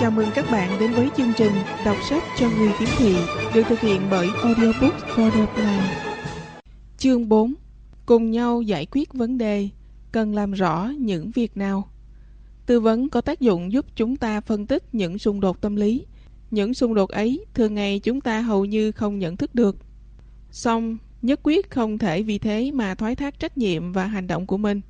Chào mừng các bạn đến với chương trình Đọc sách cho người khiếm thị được thực hiện bởi Audiobook for the Blind. Chương 4 Cùng nhau giải quyết vấn đề Cần làm rõ những việc nào Tư vấn có tác dụng giúp chúng ta phân tích những xung đột tâm lý. Những xung đột ấy thường ngày chúng ta hầu như không nhận thức được. Song, nhất quyết không thể vì thế mà thoái thác trách nhiệm và hành động của mình.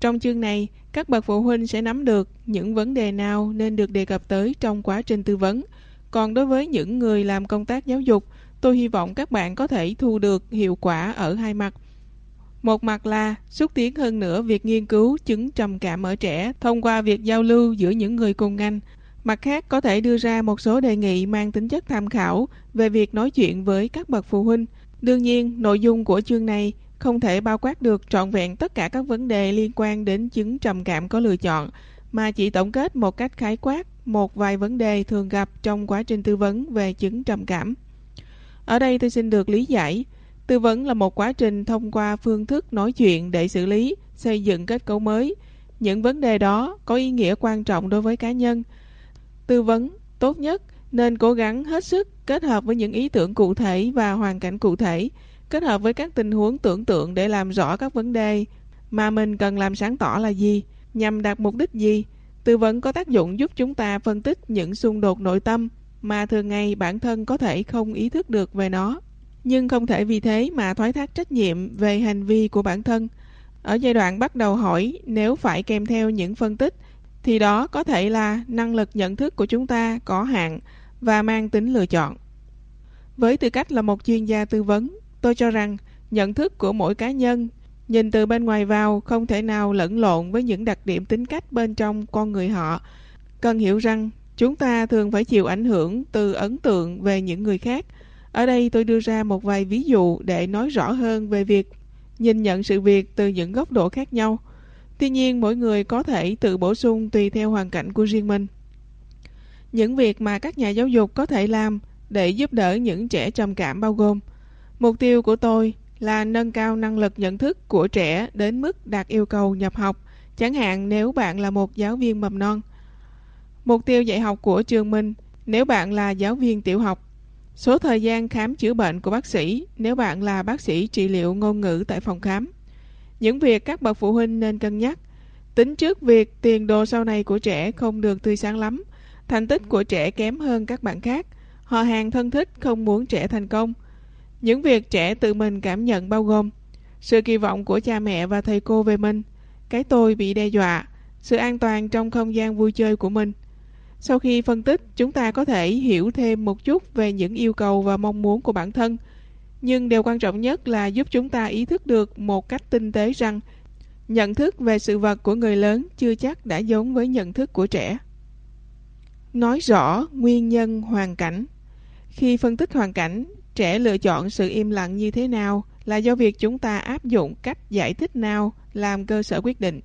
Trong chương này, các bậc phụ huynh sẽ nắm được những vấn đề nào nên được đề cập tới trong quá trình tư vấn. Còn đối với những người làm công tác giáo dục, tôi hy vọng các bạn có thể thu được hiệu quả ở hai mặt. Một mặt là xúc tiến hơn nữa việc nghiên cứu chứng trầm cảm ở trẻ thông qua việc giao lưu giữa những người cùng ngành. Mặt khác có thể đưa ra một số đề nghị mang tính chất tham khảo về việc nói chuyện với các bậc phụ huynh. Đương nhiên, nội dung của chương này không thể bao quát được trọn vẹn tất cả các vấn đề liên quan đến chứng trầm cảm có lựa chọn, mà chỉ tổng kết một cách khái quát một vài vấn đề thường gặp trong quá trình tư vấn về chứng trầm cảm. Ở đây tôi xin được lý giải, tư vấn là một quá trình thông qua phương thức nói chuyện để xử lý, xây dựng kết cấu mới. Những vấn đề đó có ý nghĩa quan trọng đối với cá nhân. Tư vấn tốt nhất nên cố gắng hết sức kết hợp với những ý tưởng cụ thể và hoàn cảnh cụ thể, kết hợp với các tình huống tưởng tượng để làm rõ các vấn đề mà mình cần làm sáng tỏ là gì, nhằm đạt mục đích gì. Tư vấn có tác dụng giúp chúng ta phân tích những xung đột nội tâm mà thường ngày bản thân có thể không ý thức được về nó, nhưng không thể vì thế mà thoái thác trách nhiệm về hành vi của bản thân. Ở giai đoạn bắt đầu hỏi nếu phải kèm theo những phân tích thì đó có thể là năng lực nhận thức của chúng ta có hạn và mang tính lựa chọn. Với tư cách là một chuyên gia tư vấn, Tôi cho rằng, nhận thức của mỗi cá nhân, nhìn từ bên ngoài vào không thể nào lẫn lộn với những đặc điểm tính cách bên trong con người họ. Cần hiểu rằng, chúng ta thường phải chịu ảnh hưởng từ ấn tượng về những người khác. Ở đây tôi đưa ra một vài ví dụ để nói rõ hơn về việc nhìn nhận sự việc từ những góc độ khác nhau. Tuy nhiên, mỗi người có thể tự bổ sung tùy theo hoàn cảnh của riêng mình. Những việc mà các nhà giáo dục có thể làm để giúp đỡ những trẻ trầm cảm bao gồm Mục tiêu của tôi là nâng cao năng lực nhận thức của trẻ đến mức đạt yêu cầu nhập học, chẳng hạn nếu bạn là một giáo viên mầm non. Mục tiêu dạy học của trường mình nếu bạn là giáo viên tiểu học. Số thời gian khám chữa bệnh của bác sĩ nếu bạn là bác sĩ trị liệu ngôn ngữ tại phòng khám. Những việc các bậc phụ huynh nên cân nhắc. Tính trước việc tiền đồ sau này của trẻ không được tươi sáng lắm, thành tích của trẻ kém hơn các bạn khác, họ hàng thân thích không muốn trẻ thành công – những việc trẻ tự mình cảm nhận bao gồm sự kỳ vọng của cha mẹ và thầy cô về mình, cái tôi bị đe dọa, sự an toàn trong không gian vui chơi của mình. Sau khi phân tích, chúng ta có thể hiểu thêm một chút về những yêu cầu và mong muốn của bản thân. Nhưng điều quan trọng nhất là giúp chúng ta ý thức được một cách tinh tế rằng nhận thức về sự vật của người lớn chưa chắc đã giống với nhận thức của trẻ. Nói rõ nguyên nhân hoàn cảnh Khi phân tích hoàn cảnh, Trẻ lựa chọn sự im lặng như thế nào là do việc chúng ta áp dụng cách giải thích nào làm cơ sở quyết định.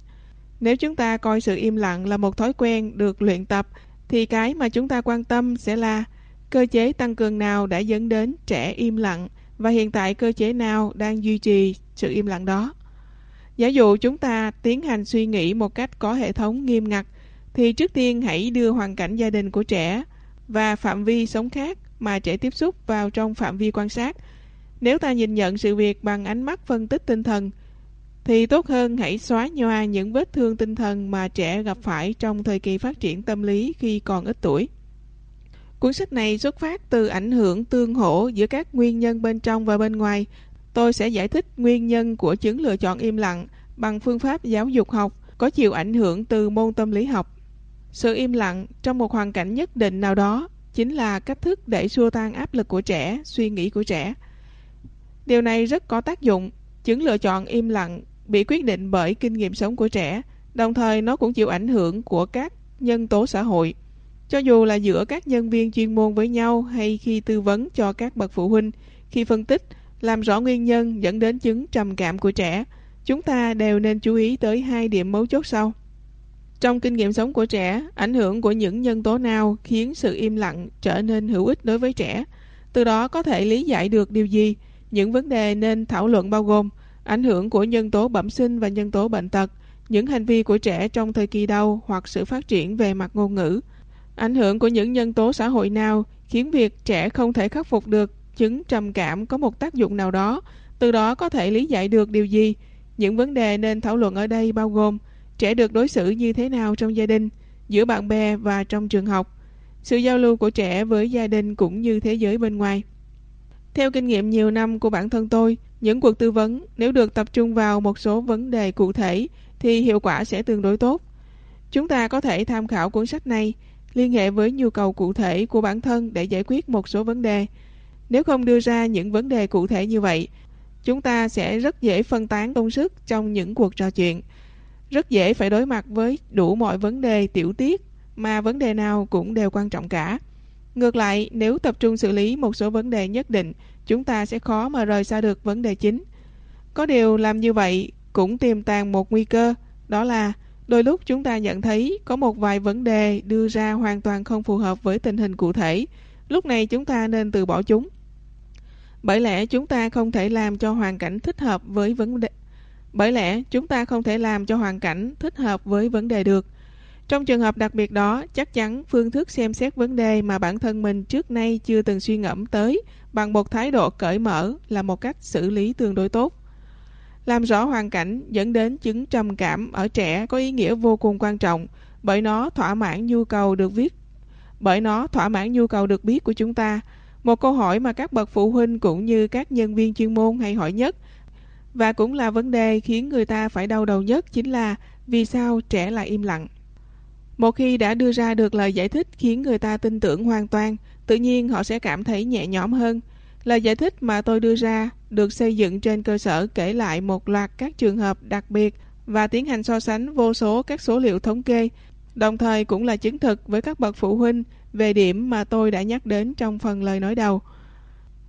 Nếu chúng ta coi sự im lặng là một thói quen được luyện tập, thì cái mà chúng ta quan tâm sẽ là cơ chế tăng cường nào đã dẫn đến trẻ im lặng và hiện tại cơ chế nào đang duy trì sự im lặng đó. Giả dụ chúng ta tiến hành suy nghĩ một cách có hệ thống nghiêm ngặt, thì trước tiên hãy đưa hoàn cảnh gia đình của trẻ và phạm vi sống khác mà trẻ tiếp xúc vào trong phạm vi quan sát. Nếu ta nhìn nhận sự việc bằng ánh mắt phân tích tinh thần, thì tốt hơn hãy xóa nhòa những vết thương tinh thần mà trẻ gặp phải trong thời kỳ phát triển tâm lý khi còn ít tuổi. Cuốn sách này xuất phát từ ảnh hưởng tương hỗ giữa các nguyên nhân bên trong và bên ngoài. Tôi sẽ giải thích nguyên nhân của chứng lựa chọn im lặng bằng phương pháp giáo dục học có chịu ảnh hưởng từ môn tâm lý học. Sự im lặng trong một hoàn cảnh nhất định nào đó chính là cách thức để xua tan áp lực của trẻ, suy nghĩ của trẻ. Điều này rất có tác dụng, chứng lựa chọn im lặng bị quyết định bởi kinh nghiệm sống của trẻ, đồng thời nó cũng chịu ảnh hưởng của các nhân tố xã hội. Cho dù là giữa các nhân viên chuyên môn với nhau hay khi tư vấn cho các bậc phụ huynh, khi phân tích, làm rõ nguyên nhân dẫn đến chứng trầm cảm của trẻ, chúng ta đều nên chú ý tới hai điểm mấu chốt sau. Trong kinh nghiệm sống của trẻ, ảnh hưởng của những nhân tố nào khiến sự im lặng trở nên hữu ích đối với trẻ? Từ đó có thể lý giải được điều gì? Những vấn đề nên thảo luận bao gồm ảnh hưởng của nhân tố bẩm sinh và nhân tố bệnh tật, những hành vi của trẻ trong thời kỳ đau hoặc sự phát triển về mặt ngôn ngữ, Ảnh hưởng của những nhân tố xã hội nào khiến việc trẻ không thể khắc phục được chứng trầm cảm có một tác dụng nào đó, từ đó có thể lý giải được điều gì. Những vấn đề nên thảo luận ở đây bao gồm trẻ được đối xử như thế nào trong gia đình, giữa bạn bè và trong trường học, sự giao lưu của trẻ với gia đình cũng như thế giới bên ngoài. Theo kinh nghiệm nhiều năm của bản thân tôi, những cuộc tư vấn nếu được tập trung vào một số vấn đề cụ thể thì hiệu quả sẽ tương đối tốt. Chúng ta có thể tham khảo cuốn sách này, liên hệ với nhu cầu cụ thể của bản thân để giải quyết một số vấn đề. Nếu không đưa ra những vấn đề cụ thể như vậy, chúng ta sẽ rất dễ phân tán công sức trong những cuộc trò chuyện. Rất dễ phải đối mặt với đủ mọi vấn đề tiểu tiết mà vấn đề nào cũng đều quan trọng cả. Ngược lại, nếu tập trung xử lý một số vấn đề nhất định, chúng ta sẽ khó mà rời xa được vấn đề chính. Có điều làm như vậy cũng tiềm tàng một nguy cơ, đó là đôi lúc chúng ta nhận thấy có một vài vấn đề đưa ra hoàn toàn không phù hợp với tình hình cụ thể. Lúc này chúng ta nên từ bỏ chúng. Bởi lẽ chúng ta không thể làm cho hoàn cảnh thích hợp với vấn đề bởi lẽ chúng ta không thể làm cho hoàn cảnh thích hợp với vấn đề được. Trong trường hợp đặc biệt đó, chắc chắn phương thức xem xét vấn đề mà bản thân mình trước nay chưa từng suy ngẫm tới bằng một thái độ cởi mở là một cách xử lý tương đối tốt. Làm rõ hoàn cảnh dẫn đến chứng trầm cảm ở trẻ có ý nghĩa vô cùng quan trọng bởi nó thỏa mãn nhu cầu được viết bởi nó thỏa mãn nhu cầu được biết của chúng ta. Một câu hỏi mà các bậc phụ huynh cũng như các nhân viên chuyên môn hay hỏi nhất và cũng là vấn đề khiến người ta phải đau đầu nhất chính là vì sao trẻ lại im lặng. Một khi đã đưa ra được lời giải thích khiến người ta tin tưởng hoàn toàn, tự nhiên họ sẽ cảm thấy nhẹ nhõm hơn. Lời giải thích mà tôi đưa ra được xây dựng trên cơ sở kể lại một loạt các trường hợp đặc biệt và tiến hành so sánh vô số các số liệu thống kê, đồng thời cũng là chứng thực với các bậc phụ huynh về điểm mà tôi đã nhắc đến trong phần lời nói đầu.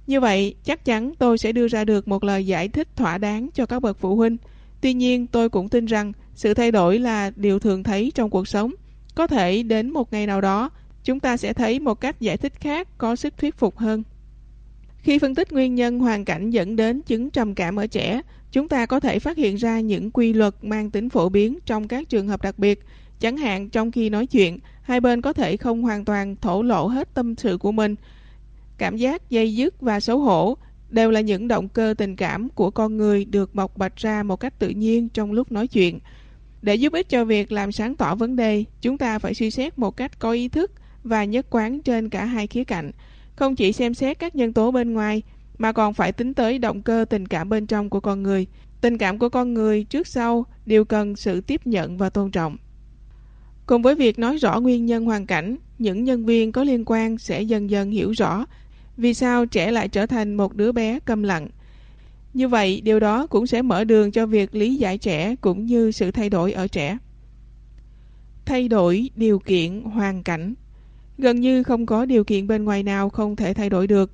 Như vậy, chắc chắn tôi sẽ đưa ra được một lời giải thích thỏa đáng cho các bậc phụ huynh. Tuy nhiên, tôi cũng tin rằng sự thay đổi là điều thường thấy trong cuộc sống. Có thể đến một ngày nào đó, chúng ta sẽ thấy một cách giải thích khác có sức thuyết phục hơn. Khi phân tích nguyên nhân hoàn cảnh dẫn đến chứng trầm cảm ở trẻ, chúng ta có thể phát hiện ra những quy luật mang tính phổ biến trong các trường hợp đặc biệt. Chẳng hạn trong khi nói chuyện, hai bên có thể không hoàn toàn thổ lộ hết tâm sự của mình. Cảm giác dây dứt và xấu hổ đều là những động cơ tình cảm của con người được bộc bạch ra một cách tự nhiên trong lúc nói chuyện. Để giúp ích cho việc làm sáng tỏ vấn đề, chúng ta phải suy xét một cách có ý thức và nhất quán trên cả hai khía cạnh, không chỉ xem xét các nhân tố bên ngoài mà còn phải tính tới động cơ tình cảm bên trong của con người. Tình cảm của con người trước sau đều cần sự tiếp nhận và tôn trọng. Cùng với việc nói rõ nguyên nhân hoàn cảnh, những nhân viên có liên quan sẽ dần dần hiểu rõ vì sao trẻ lại trở thành một đứa bé câm lặng. Như vậy, điều đó cũng sẽ mở đường cho việc lý giải trẻ cũng như sự thay đổi ở trẻ. Thay đổi điều kiện hoàn cảnh Gần như không có điều kiện bên ngoài nào không thể thay đổi được.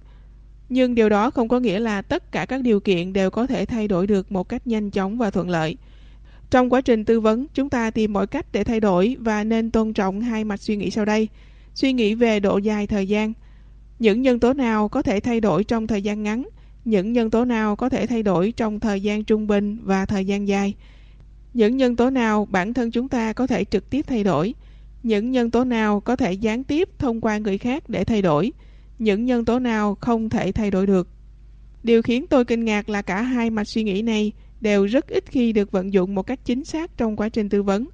Nhưng điều đó không có nghĩa là tất cả các điều kiện đều có thể thay đổi được một cách nhanh chóng và thuận lợi. Trong quá trình tư vấn, chúng ta tìm mọi cách để thay đổi và nên tôn trọng hai mạch suy nghĩ sau đây. Suy nghĩ về độ dài thời gian. Những nhân tố nào có thể thay đổi trong thời gian ngắn, những nhân tố nào có thể thay đổi trong thời gian trung bình và thời gian dài. Những nhân tố nào bản thân chúng ta có thể trực tiếp thay đổi, những nhân tố nào có thể gián tiếp thông qua người khác để thay đổi, những nhân tố nào không thể thay đổi được. Điều khiến tôi kinh ngạc là cả hai mạch suy nghĩ này đều rất ít khi được vận dụng một cách chính xác trong quá trình tư vấn.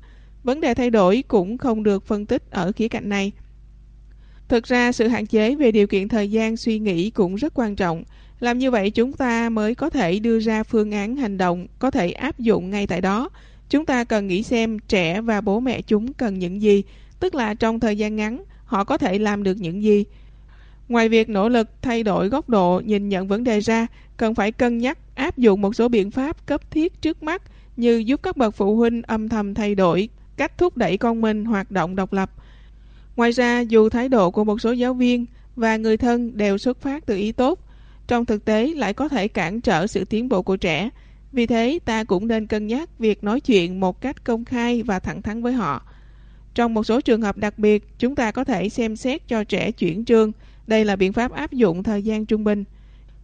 Vấn đề thay đổi cũng không được phân tích ở khía cạnh này. Thực ra sự hạn chế về điều kiện thời gian suy nghĩ cũng rất quan trọng. Làm như vậy chúng ta mới có thể đưa ra phương án hành động có thể áp dụng ngay tại đó. Chúng ta cần nghĩ xem trẻ và bố mẹ chúng cần những gì, tức là trong thời gian ngắn họ có thể làm được những gì. Ngoài việc nỗ lực thay đổi góc độ nhìn nhận vấn đề ra, cần phải cân nhắc áp dụng một số biện pháp cấp thiết trước mắt như giúp các bậc phụ huynh âm thầm thay đổi cách thúc đẩy con mình hoạt động độc lập. Ngoài ra, dù thái độ của một số giáo viên và người thân đều xuất phát từ ý tốt, trong thực tế lại có thể cản trở sự tiến bộ của trẻ. Vì thế, ta cũng nên cân nhắc việc nói chuyện một cách công khai và thẳng thắn với họ. Trong một số trường hợp đặc biệt, chúng ta có thể xem xét cho trẻ chuyển trường. Đây là biện pháp áp dụng thời gian trung bình.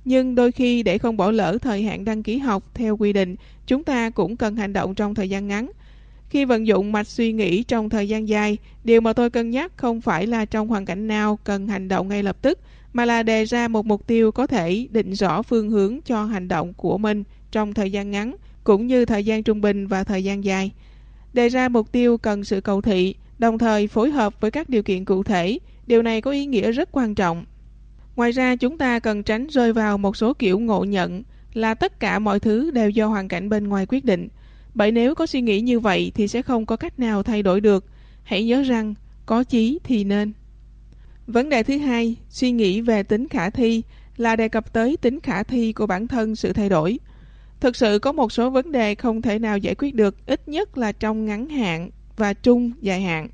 Nhưng đôi khi để không bỏ lỡ thời hạn đăng ký học theo quy định, chúng ta cũng cần hành động trong thời gian ngắn. Khi vận dụng mạch suy nghĩ trong thời gian dài, điều mà tôi cân nhắc không phải là trong hoàn cảnh nào cần hành động ngay lập tức, mà là đề ra một mục tiêu có thể định rõ phương hướng cho hành động của mình trong thời gian ngắn, cũng như thời gian trung bình và thời gian dài. Đề ra mục tiêu cần sự cầu thị, đồng thời phối hợp với các điều kiện cụ thể. Điều này có ý nghĩa rất quan trọng. Ngoài ra, chúng ta cần tránh rơi vào một số kiểu ngộ nhận là tất cả mọi thứ đều do hoàn cảnh bên ngoài quyết định. Bởi nếu có suy nghĩ như vậy thì sẽ không có cách nào thay đổi được. Hãy nhớ rằng, có chí thì nên. Vấn đề thứ hai, suy nghĩ về tính khả thi là đề cập tới tính khả thi của bản thân sự thay đổi. Thực sự có một số vấn đề không thể nào giải quyết được ít nhất là trong ngắn hạn và trung dài hạn.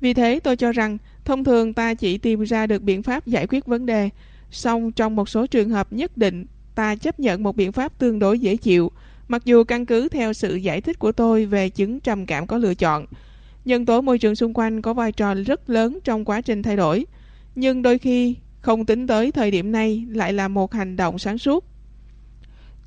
Vì thế tôi cho rằng thông thường ta chỉ tìm ra được biện pháp giải quyết vấn đề, song trong một số trường hợp nhất định ta chấp nhận một biện pháp tương đối dễ chịu, mặc dù căn cứ theo sự giải thích của tôi về chứng trầm cảm có lựa chọn. Nhân tố môi trường xung quanh có vai trò rất lớn trong quá trình thay đổi, nhưng đôi khi không tính tới thời điểm này lại là một hành động sáng suốt.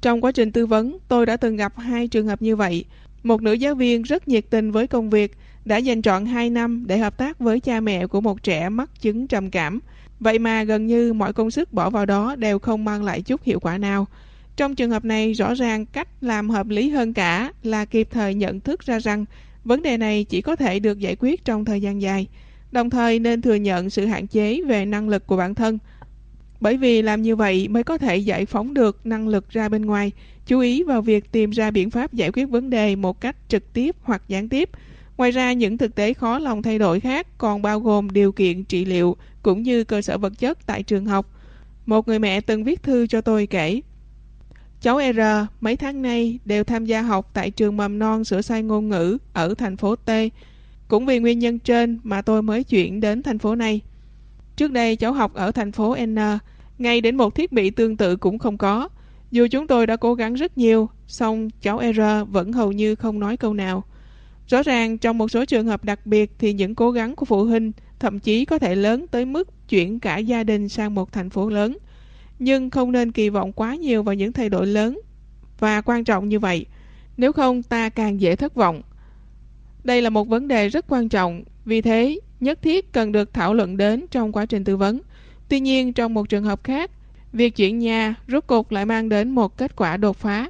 Trong quá trình tư vấn, tôi đã từng gặp hai trường hợp như vậy. Một nữ giáo viên rất nhiệt tình với công việc, đã dành trọn 2 năm để hợp tác với cha mẹ của một trẻ mắc chứng trầm cảm. Vậy mà gần như mọi công sức bỏ vào đó đều không mang lại chút hiệu quả nào. Trong trường hợp này, rõ ràng cách làm hợp lý hơn cả là kịp thời nhận thức ra rằng vấn đề này chỉ có thể được giải quyết trong thời gian dài, đồng thời nên thừa nhận sự hạn chế về năng lực của bản thân. Bởi vì làm như vậy mới có thể giải phóng được năng lực ra bên ngoài, chú ý vào việc tìm ra biện pháp giải quyết vấn đề một cách trực tiếp hoặc gián tiếp. Ngoài ra, những thực tế khó lòng thay đổi khác còn bao gồm điều kiện trị liệu cũng như cơ sở vật chất tại trường học. Một người mẹ từng viết thư cho tôi kể, Cháu R mấy tháng nay đều tham gia học tại trường mầm non sửa sai ngôn ngữ ở thành phố T. Cũng vì nguyên nhân trên mà tôi mới chuyển đến thành phố này. Trước đây cháu học ở thành phố N, ngay đến một thiết bị tương tự cũng không có. Dù chúng tôi đã cố gắng rất nhiều, song cháu R vẫn hầu như không nói câu nào. Rõ ràng trong một số trường hợp đặc biệt thì những cố gắng của phụ huynh thậm chí có thể lớn tới mức chuyển cả gia đình sang một thành phố lớn. Nhưng không nên kỳ vọng quá nhiều vào những thay đổi lớn và quan trọng như vậy, nếu không ta càng dễ thất vọng. Đây là một vấn đề rất quan trọng, vì thế nhất thiết cần được thảo luận đến trong quá trình tư vấn. Tuy nhiên, trong một trường hợp khác, việc chuyển nhà rốt cuộc lại mang đến một kết quả đột phá.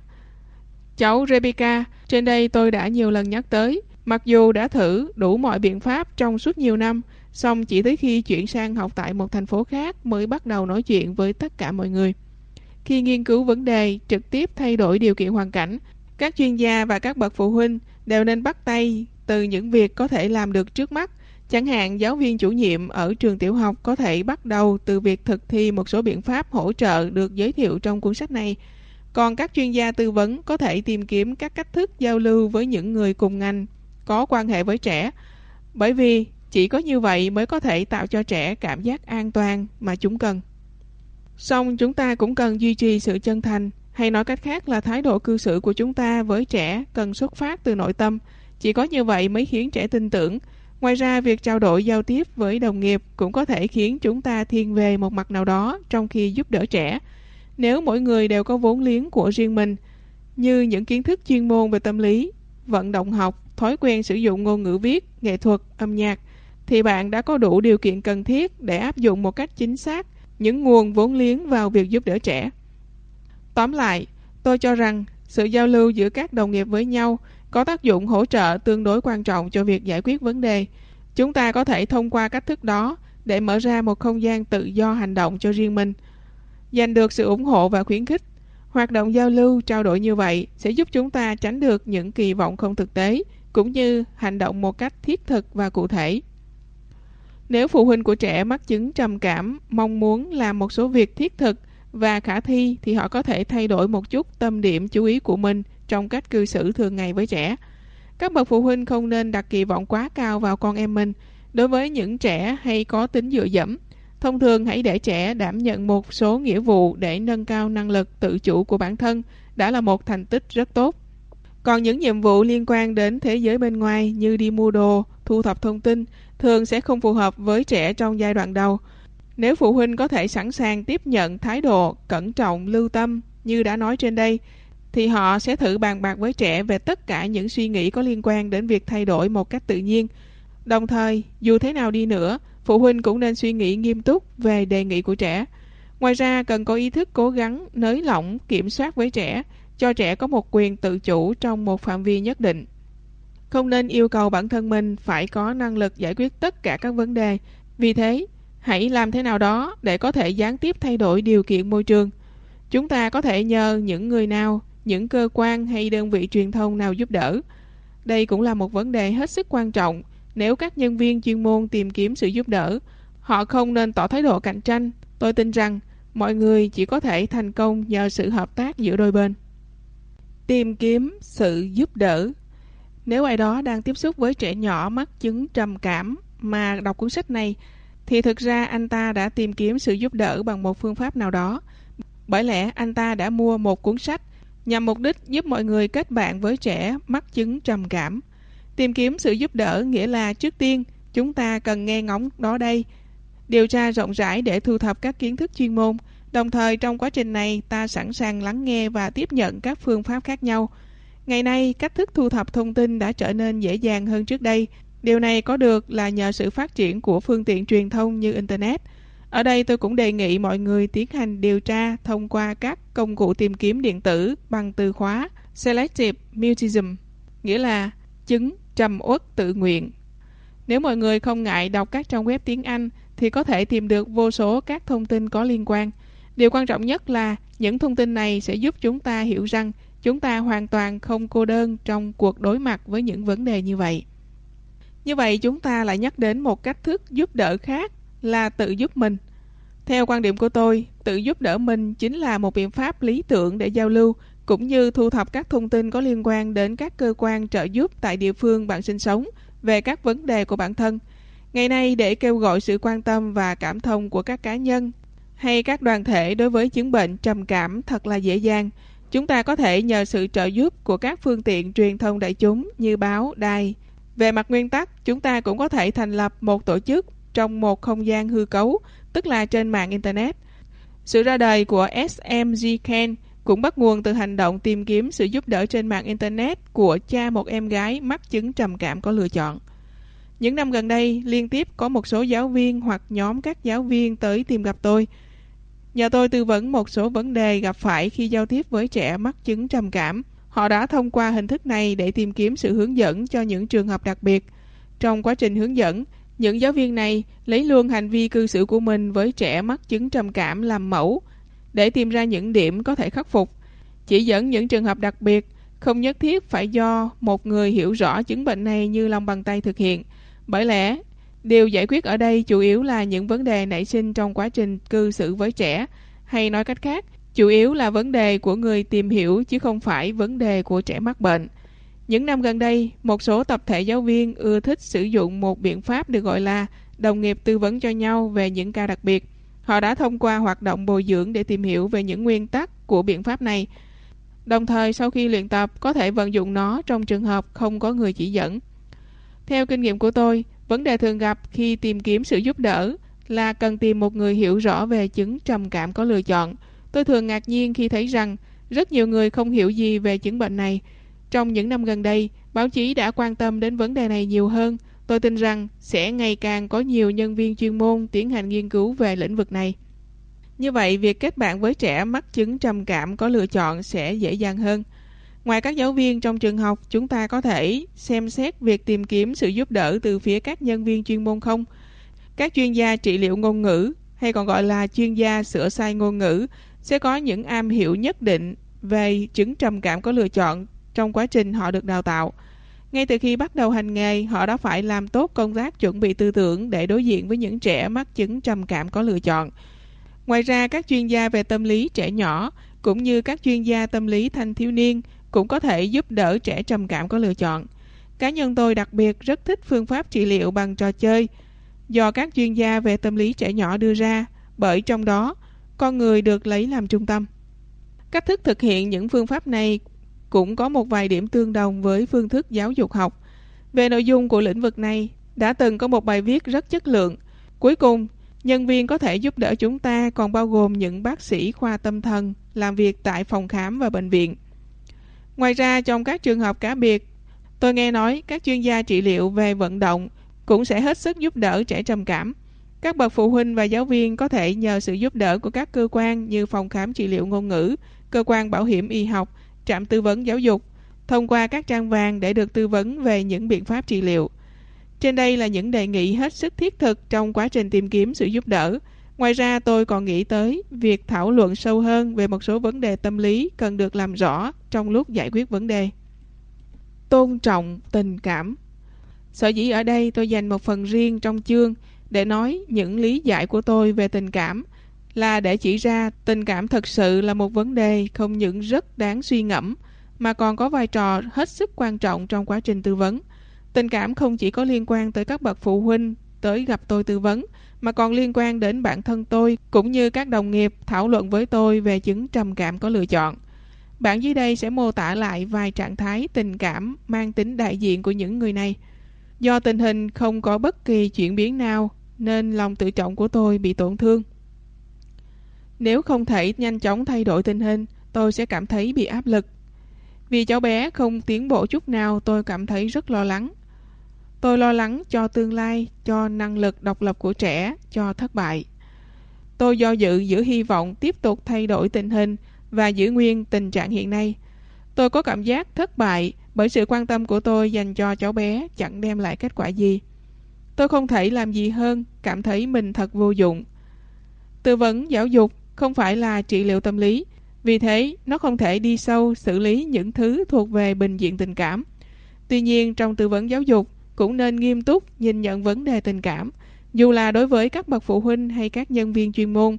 Cháu Rebecca, trên đây tôi đã nhiều lần nhắc tới, mặc dù đã thử đủ mọi biện pháp trong suốt nhiều năm, xong chỉ tới khi chuyển sang học tại một thành phố khác mới bắt đầu nói chuyện với tất cả mọi người. Khi nghiên cứu vấn đề, trực tiếp thay đổi điều kiện hoàn cảnh, các chuyên gia và các bậc phụ huynh đều nên bắt tay từ những việc có thể làm được trước mắt. Chẳng hạn giáo viên chủ nhiệm ở trường tiểu học có thể bắt đầu từ việc thực thi một số biện pháp hỗ trợ được giới thiệu trong cuốn sách này. Còn các chuyên gia tư vấn có thể tìm kiếm các cách thức giao lưu với những người cùng ngành có quan hệ với trẻ. Bởi vì chỉ có như vậy mới có thể tạo cho trẻ cảm giác an toàn mà chúng cần. Song chúng ta cũng cần duy trì sự chân thành, hay nói cách khác là thái độ cư xử của chúng ta với trẻ cần xuất phát từ nội tâm. Chỉ có như vậy mới khiến trẻ tin tưởng. Ngoài ra, việc trao đổi giao tiếp với đồng nghiệp cũng có thể khiến chúng ta thiên về một mặt nào đó trong khi giúp đỡ trẻ. Nếu mỗi người đều có vốn liếng của riêng mình, như những kiến thức chuyên môn về tâm lý, vận động học, thói quen sử dụng ngôn ngữ viết, nghệ thuật, âm nhạc, thì bạn đã có đủ điều kiện cần thiết để áp dụng một cách chính xác những nguồn vốn liếng vào việc giúp đỡ trẻ. Tóm lại, tôi cho rằng sự giao lưu giữa các đồng nghiệp với nhau có tác dụng hỗ trợ tương đối quan trọng cho việc giải quyết vấn đề. Chúng ta có thể thông qua cách thức đó để mở ra một không gian tự do hành động cho riêng mình. Giành được sự ủng hộ và khuyến khích, hoạt động giao lưu, trao đổi như vậy sẽ giúp chúng ta tránh được những kỳ vọng không thực tế, cũng như hành động một cách thiết thực và cụ thể. Nếu phụ huynh của trẻ mắc chứng trầm cảm mong muốn làm một số việc thiết thực và khả thi thì họ có thể thay đổi một chút tâm điểm chú ý của mình trong cách cư xử thường ngày với trẻ. Các bậc phụ huynh không nên đặt kỳ vọng quá cao vào con em mình. Đối với những trẻ hay có tính dựa dẫm, thông thường hãy để trẻ đảm nhận một số nghĩa vụ để nâng cao năng lực tự chủ của bản thân đã là một thành tích rất tốt. Còn những nhiệm vụ liên quan đến thế giới bên ngoài như đi mua đồ, thu thập thông tin thường sẽ không phù hợp với trẻ trong giai đoạn đầu. Nếu phụ huynh có thể sẵn sàng tiếp nhận thái độ cẩn trọng, lưu tâm như đã nói trên đây, thì họ sẽ thử bàn bạc với trẻ về tất cả những suy nghĩ có liên quan đến việc thay đổi một cách tự nhiên. Đồng thời, dù thế nào đi nữa, phụ huynh cũng nên suy nghĩ nghiêm túc về đề nghị của trẻ. Ngoài ra, cần có ý thức cố gắng nới lỏng kiểm soát với trẻ, cho trẻ có một quyền tự chủ trong một phạm vi nhất định. Không nên yêu cầu bản thân mình phải có năng lực giải quyết tất cả các vấn đề. Vì thế, hãy làm thế nào đó để có thể gián tiếp thay đổi điều kiện môi trường. Chúng ta có thể nhờ những người nào, những cơ quan hay đơn vị truyền thông nào giúp đỡ. Đây cũng là một vấn đề hết sức quan trọng. Nếu các nhân viên chuyên môn tìm kiếm sự giúp đỡ, họ không nên tỏ thái độ cạnh tranh. Tôi tin rằng mọi người chỉ có thể thành công nhờ sự hợp tác giữa đôi bên. Tìm kiếm sự giúp đỡ nếu ai đó đang tiếp xúc với trẻ nhỏ mắc chứng trầm cảm mà đọc cuốn sách này, thì thực ra anh ta đã tìm kiếm sự giúp đỡ bằng một phương pháp nào đó. Bởi lẽ anh ta đã mua một cuốn sách nhằm mục đích giúp mọi người kết bạn với trẻ mắc chứng trầm cảm. Tìm kiếm sự giúp đỡ nghĩa là trước tiên chúng ta cần nghe ngóng đó đây, điều tra rộng rãi để thu thập các kiến thức chuyên môn, Đồng thời trong quá trình này ta sẵn sàng lắng nghe và tiếp nhận các phương pháp khác nhau. Ngày nay, cách thức thu thập thông tin đã trở nên dễ dàng hơn trước đây. Điều này có được là nhờ sự phát triển của phương tiện truyền thông như Internet. Ở đây tôi cũng đề nghị mọi người tiến hành điều tra thông qua các công cụ tìm kiếm điện tử bằng từ khóa Selective Mutism, nghĩa là chứng trầm uất tự nguyện. Nếu mọi người không ngại đọc các trang web tiếng Anh thì có thể tìm được vô số các thông tin có liên quan. Điều quan trọng nhất là những thông tin này sẽ giúp chúng ta hiểu rằng chúng ta hoàn toàn không cô đơn trong cuộc đối mặt với những vấn đề như vậy. Như vậy chúng ta lại nhắc đến một cách thức giúp đỡ khác là tự giúp mình. Theo quan điểm của tôi, tự giúp đỡ mình chính là một biện pháp lý tưởng để giao lưu cũng như thu thập các thông tin có liên quan đến các cơ quan trợ giúp tại địa phương bạn sinh sống về các vấn đề của bản thân. Ngày nay để kêu gọi sự quan tâm và cảm thông của các cá nhân hay các đoàn thể đối với chứng bệnh trầm cảm thật là dễ dàng. Chúng ta có thể nhờ sự trợ giúp của các phương tiện truyền thông đại chúng như báo, đài. Về mặt nguyên tắc, chúng ta cũng có thể thành lập một tổ chức trong một không gian hư cấu, tức là trên mạng Internet. Sự ra đời của SMG Ken cũng bắt nguồn từ hành động tìm kiếm sự giúp đỡ trên mạng Internet của cha một em gái mắc chứng trầm cảm có lựa chọn. Những năm gần đây, liên tiếp có một số giáo viên hoặc nhóm các giáo viên tới tìm gặp tôi – Nhờ tôi tư vấn một số vấn đề gặp phải khi giao tiếp với trẻ mắc chứng trầm cảm. Họ đã thông qua hình thức này để tìm kiếm sự hướng dẫn cho những trường hợp đặc biệt. Trong quá trình hướng dẫn, những giáo viên này lấy luôn hành vi cư xử của mình với trẻ mắc chứng trầm cảm làm mẫu để tìm ra những điểm có thể khắc phục. Chỉ dẫn những trường hợp đặc biệt, không nhất thiết phải do một người hiểu rõ chứng bệnh này như lòng bàn tay thực hiện. Bởi lẽ, Điều giải quyết ở đây chủ yếu là những vấn đề nảy sinh trong quá trình cư xử với trẻ, hay nói cách khác, chủ yếu là vấn đề của người tìm hiểu chứ không phải vấn đề của trẻ mắc bệnh. Những năm gần đây, một số tập thể giáo viên ưa thích sử dụng một biện pháp được gọi là đồng nghiệp tư vấn cho nhau về những ca đặc biệt. Họ đã thông qua hoạt động bồi dưỡng để tìm hiểu về những nguyên tắc của biện pháp này. Đồng thời sau khi luyện tập có thể vận dụng nó trong trường hợp không có người chỉ dẫn. Theo kinh nghiệm của tôi, Vấn đề thường gặp khi tìm kiếm sự giúp đỡ là cần tìm một người hiểu rõ về chứng trầm cảm có lựa chọn. Tôi thường ngạc nhiên khi thấy rằng rất nhiều người không hiểu gì về chứng bệnh này. Trong những năm gần đây, báo chí đã quan tâm đến vấn đề này nhiều hơn. Tôi tin rằng sẽ ngày càng có nhiều nhân viên chuyên môn tiến hành nghiên cứu về lĩnh vực này. Như vậy, việc kết bạn với trẻ mắc chứng trầm cảm có lựa chọn sẽ dễ dàng hơn. Ngoài các giáo viên trong trường học, chúng ta có thể xem xét việc tìm kiếm sự giúp đỡ từ phía các nhân viên chuyên môn không? Các chuyên gia trị liệu ngôn ngữ, hay còn gọi là chuyên gia sửa sai ngôn ngữ, sẽ có những am hiểu nhất định về chứng trầm cảm có lựa chọn trong quá trình họ được đào tạo. Ngay từ khi bắt đầu hành nghề, họ đã phải làm tốt công tác chuẩn bị tư tưởng để đối diện với những trẻ mắc chứng trầm cảm có lựa chọn. Ngoài ra, các chuyên gia về tâm lý trẻ nhỏ cũng như các chuyên gia tâm lý thanh thiếu niên cũng có thể giúp đỡ trẻ trầm cảm có lựa chọn. Cá nhân tôi đặc biệt rất thích phương pháp trị liệu bằng trò chơi do các chuyên gia về tâm lý trẻ nhỏ đưa ra, bởi trong đó con người được lấy làm trung tâm. Cách thức thực hiện những phương pháp này cũng có một vài điểm tương đồng với phương thức giáo dục học. Về nội dung của lĩnh vực này, đã từng có một bài viết rất chất lượng. Cuối cùng, nhân viên có thể giúp đỡ chúng ta còn bao gồm những bác sĩ khoa tâm thần làm việc tại phòng khám và bệnh viện. Ngoài ra trong các trường hợp cá biệt, tôi nghe nói các chuyên gia trị liệu về vận động cũng sẽ hết sức giúp đỡ trẻ trầm cảm. Các bậc phụ huynh và giáo viên có thể nhờ sự giúp đỡ của các cơ quan như phòng khám trị liệu ngôn ngữ, cơ quan bảo hiểm y học, trạm tư vấn giáo dục, thông qua các trang vàng để được tư vấn về những biện pháp trị liệu. Trên đây là những đề nghị hết sức thiết thực trong quá trình tìm kiếm sự giúp đỡ. Ngoài ra, tôi còn nghĩ tới việc thảo luận sâu hơn về một số vấn đề tâm lý cần được làm rõ trong lúc giải quyết vấn đề. Tôn trọng tình cảm Sở dĩ ở đây tôi dành một phần riêng trong chương để nói những lý giải của tôi về tình cảm là để chỉ ra tình cảm thật sự là một vấn đề không những rất đáng suy ngẫm, mà còn có vai trò hết sức quan trọng trong quá trình tư vấn. Tình cảm không chỉ có liên quan tới các bậc phụ huynh, tới gặp tôi tư vấn mà còn liên quan đến bản thân tôi cũng như các đồng nghiệp thảo luận với tôi về chứng trầm cảm có lựa chọn. Bản dưới đây sẽ mô tả lại vài trạng thái tình cảm mang tính đại diện của những người này. Do tình hình không có bất kỳ chuyển biến nào nên lòng tự trọng của tôi bị tổn thương. Nếu không thể nhanh chóng thay đổi tình hình, tôi sẽ cảm thấy bị áp lực. Vì cháu bé không tiến bộ chút nào, tôi cảm thấy rất lo lắng. Tôi lo lắng cho tương lai, cho năng lực độc lập của trẻ, cho thất bại. Tôi do dự giữa hy vọng tiếp tục thay đổi tình hình và giữ nguyên tình trạng hiện nay. Tôi có cảm giác thất bại bởi sự quan tâm của tôi dành cho cháu bé chẳng đem lại kết quả gì. Tôi không thể làm gì hơn cảm thấy mình thật vô dụng. Tư vấn giáo dục không phải là trị liệu tâm lý, vì thế nó không thể đi sâu xử lý những thứ thuộc về bình diện tình cảm. Tuy nhiên trong tư vấn giáo dục cũng nên nghiêm túc nhìn nhận vấn đề tình cảm, dù là đối với các bậc phụ huynh hay các nhân viên chuyên môn.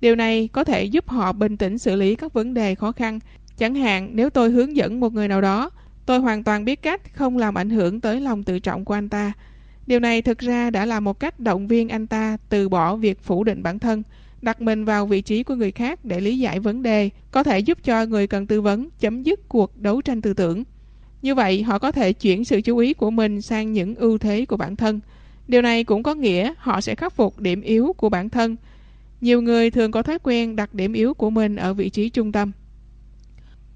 Điều này có thể giúp họ bình tĩnh xử lý các vấn đề khó khăn. Chẳng hạn nếu tôi hướng dẫn một người nào đó, tôi hoàn toàn biết cách không làm ảnh hưởng tới lòng tự trọng của anh ta. Điều này thực ra đã là một cách động viên anh ta từ bỏ việc phủ định bản thân, đặt mình vào vị trí của người khác để lý giải vấn đề, có thể giúp cho người cần tư vấn chấm dứt cuộc đấu tranh tư tưởng. Như vậy, họ có thể chuyển sự chú ý của mình sang những ưu thế của bản thân. Điều này cũng có nghĩa họ sẽ khắc phục điểm yếu của bản thân. Nhiều người thường có thói quen đặt điểm yếu của mình ở vị trí trung tâm.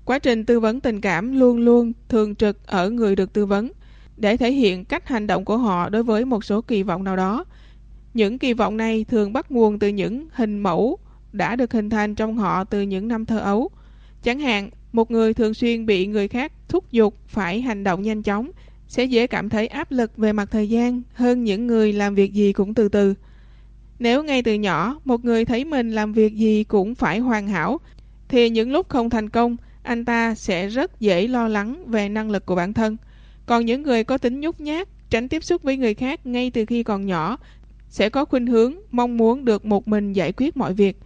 Quá trình tư vấn tình cảm luôn luôn thường trực ở người được tư vấn để thể hiện cách hành động của họ đối với một số kỳ vọng nào đó. Những kỳ vọng này thường bắt nguồn từ những hình mẫu đã được hình thành trong họ từ những năm thơ ấu. Chẳng hạn, một người thường xuyên bị người khác thúc giục phải hành động nhanh chóng sẽ dễ cảm thấy áp lực về mặt thời gian hơn những người làm việc gì cũng từ từ. Nếu ngay từ nhỏ một người thấy mình làm việc gì cũng phải hoàn hảo thì những lúc không thành công anh ta sẽ rất dễ lo lắng về năng lực của bản thân. Còn những người có tính nhút nhát, tránh tiếp xúc với người khác ngay từ khi còn nhỏ sẽ có khuynh hướng mong muốn được một mình giải quyết mọi việc.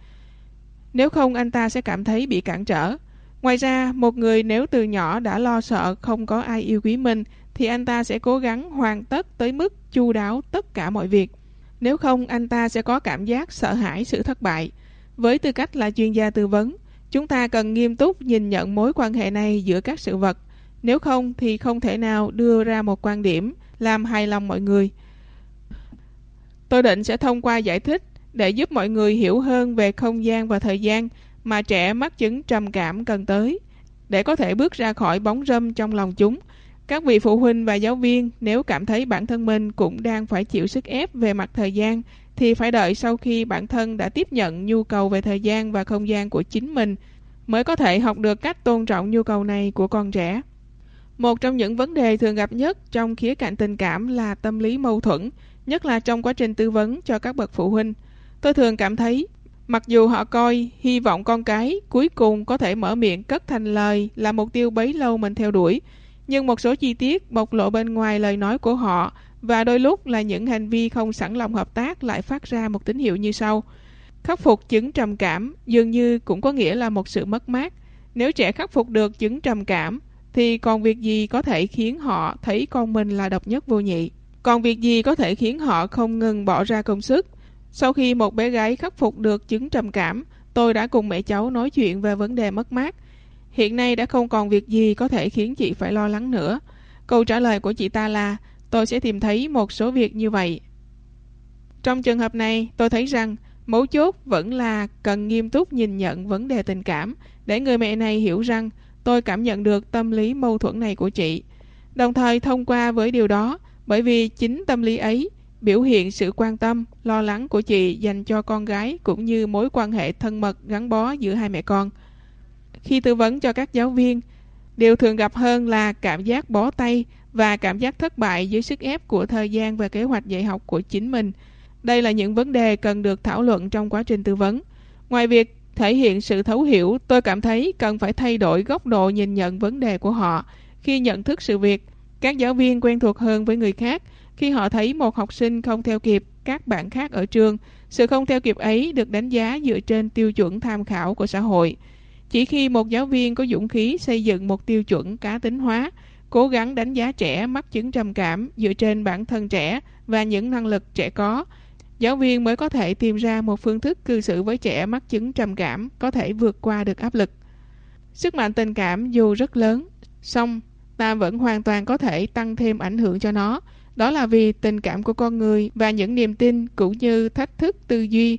Nếu không anh ta sẽ cảm thấy bị cản trở. Ngoài ra, một người nếu từ nhỏ đã lo sợ không có ai yêu quý mình thì anh ta sẽ cố gắng hoàn tất tới mức chu đáo tất cả mọi việc. Nếu không, anh ta sẽ có cảm giác sợ hãi sự thất bại. Với tư cách là chuyên gia tư vấn, chúng ta cần nghiêm túc nhìn nhận mối quan hệ này giữa các sự vật. Nếu không thì không thể nào đưa ra một quan điểm làm hài lòng mọi người. Tôi định sẽ thông qua giải thích để giúp mọi người hiểu hơn về không gian và thời gian mà trẻ mắc chứng trầm cảm cần tới để có thể bước ra khỏi bóng râm trong lòng chúng. Các vị phụ huynh và giáo viên nếu cảm thấy bản thân mình cũng đang phải chịu sức ép về mặt thời gian thì phải đợi sau khi bản thân đã tiếp nhận nhu cầu về thời gian và không gian của chính mình mới có thể học được cách tôn trọng nhu cầu này của con trẻ. Một trong những vấn đề thường gặp nhất trong khía cạnh tình cảm là tâm lý mâu thuẫn, nhất là trong quá trình tư vấn cho các bậc phụ huynh. Tôi thường cảm thấy Mặc dù họ coi hy vọng con cái cuối cùng có thể mở miệng cất thành lời là mục tiêu bấy lâu mình theo đuổi, nhưng một số chi tiết bộc lộ bên ngoài lời nói của họ và đôi lúc là những hành vi không sẵn lòng hợp tác lại phát ra một tín hiệu như sau. Khắc phục chứng trầm cảm dường như cũng có nghĩa là một sự mất mát. Nếu trẻ khắc phục được chứng trầm cảm thì còn việc gì có thể khiến họ thấy con mình là độc nhất vô nhị? Còn việc gì có thể khiến họ không ngừng bỏ ra công sức sau khi một bé gái khắc phục được chứng trầm cảm, tôi đã cùng mẹ cháu nói chuyện về vấn đề mất mát. Hiện nay đã không còn việc gì có thể khiến chị phải lo lắng nữa. Câu trả lời của chị ta là tôi sẽ tìm thấy một số việc như vậy. Trong trường hợp này, tôi thấy rằng mấu chốt vẫn là cần nghiêm túc nhìn nhận vấn đề tình cảm để người mẹ này hiểu rằng tôi cảm nhận được tâm lý mâu thuẫn này của chị. Đồng thời thông qua với điều đó, bởi vì chính tâm lý ấy biểu hiện sự quan tâm, lo lắng của chị dành cho con gái cũng như mối quan hệ thân mật gắn bó giữa hai mẹ con. Khi tư vấn cho các giáo viên, điều thường gặp hơn là cảm giác bó tay và cảm giác thất bại dưới sức ép của thời gian và kế hoạch dạy học của chính mình. Đây là những vấn đề cần được thảo luận trong quá trình tư vấn. Ngoài việc thể hiện sự thấu hiểu, tôi cảm thấy cần phải thay đổi góc độ nhìn nhận vấn đề của họ khi nhận thức sự việc. Các giáo viên quen thuộc hơn với người khác khi họ thấy một học sinh không theo kịp các bạn khác ở trường. Sự không theo kịp ấy được đánh giá dựa trên tiêu chuẩn tham khảo của xã hội. Chỉ khi một giáo viên có dũng khí xây dựng một tiêu chuẩn cá tính hóa, cố gắng đánh giá trẻ mắc chứng trầm cảm dựa trên bản thân trẻ và những năng lực trẻ có, giáo viên mới có thể tìm ra một phương thức cư xử với trẻ mắc chứng trầm cảm có thể vượt qua được áp lực. Sức mạnh tình cảm dù rất lớn, song ta vẫn hoàn toàn có thể tăng thêm ảnh hưởng cho nó. Đó là vì tình cảm của con người và những niềm tin cũng như thách thức tư duy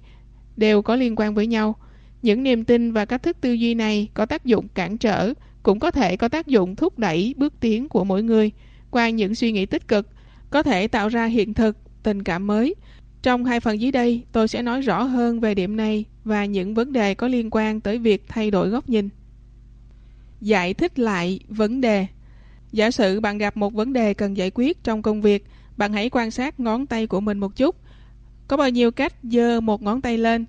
đều có liên quan với nhau. Những niềm tin và cách thức tư duy này có tác dụng cản trở, cũng có thể có tác dụng thúc đẩy bước tiến của mỗi người. Qua những suy nghĩ tích cực, có thể tạo ra hiện thực, tình cảm mới. Trong hai phần dưới đây, tôi sẽ nói rõ hơn về điểm này và những vấn đề có liên quan tới việc thay đổi góc nhìn. Giải thích lại vấn đề Giả sử bạn gặp một vấn đề cần giải quyết trong công việc, bạn hãy quan sát ngón tay của mình một chút. Có bao nhiêu cách dơ một ngón tay lên?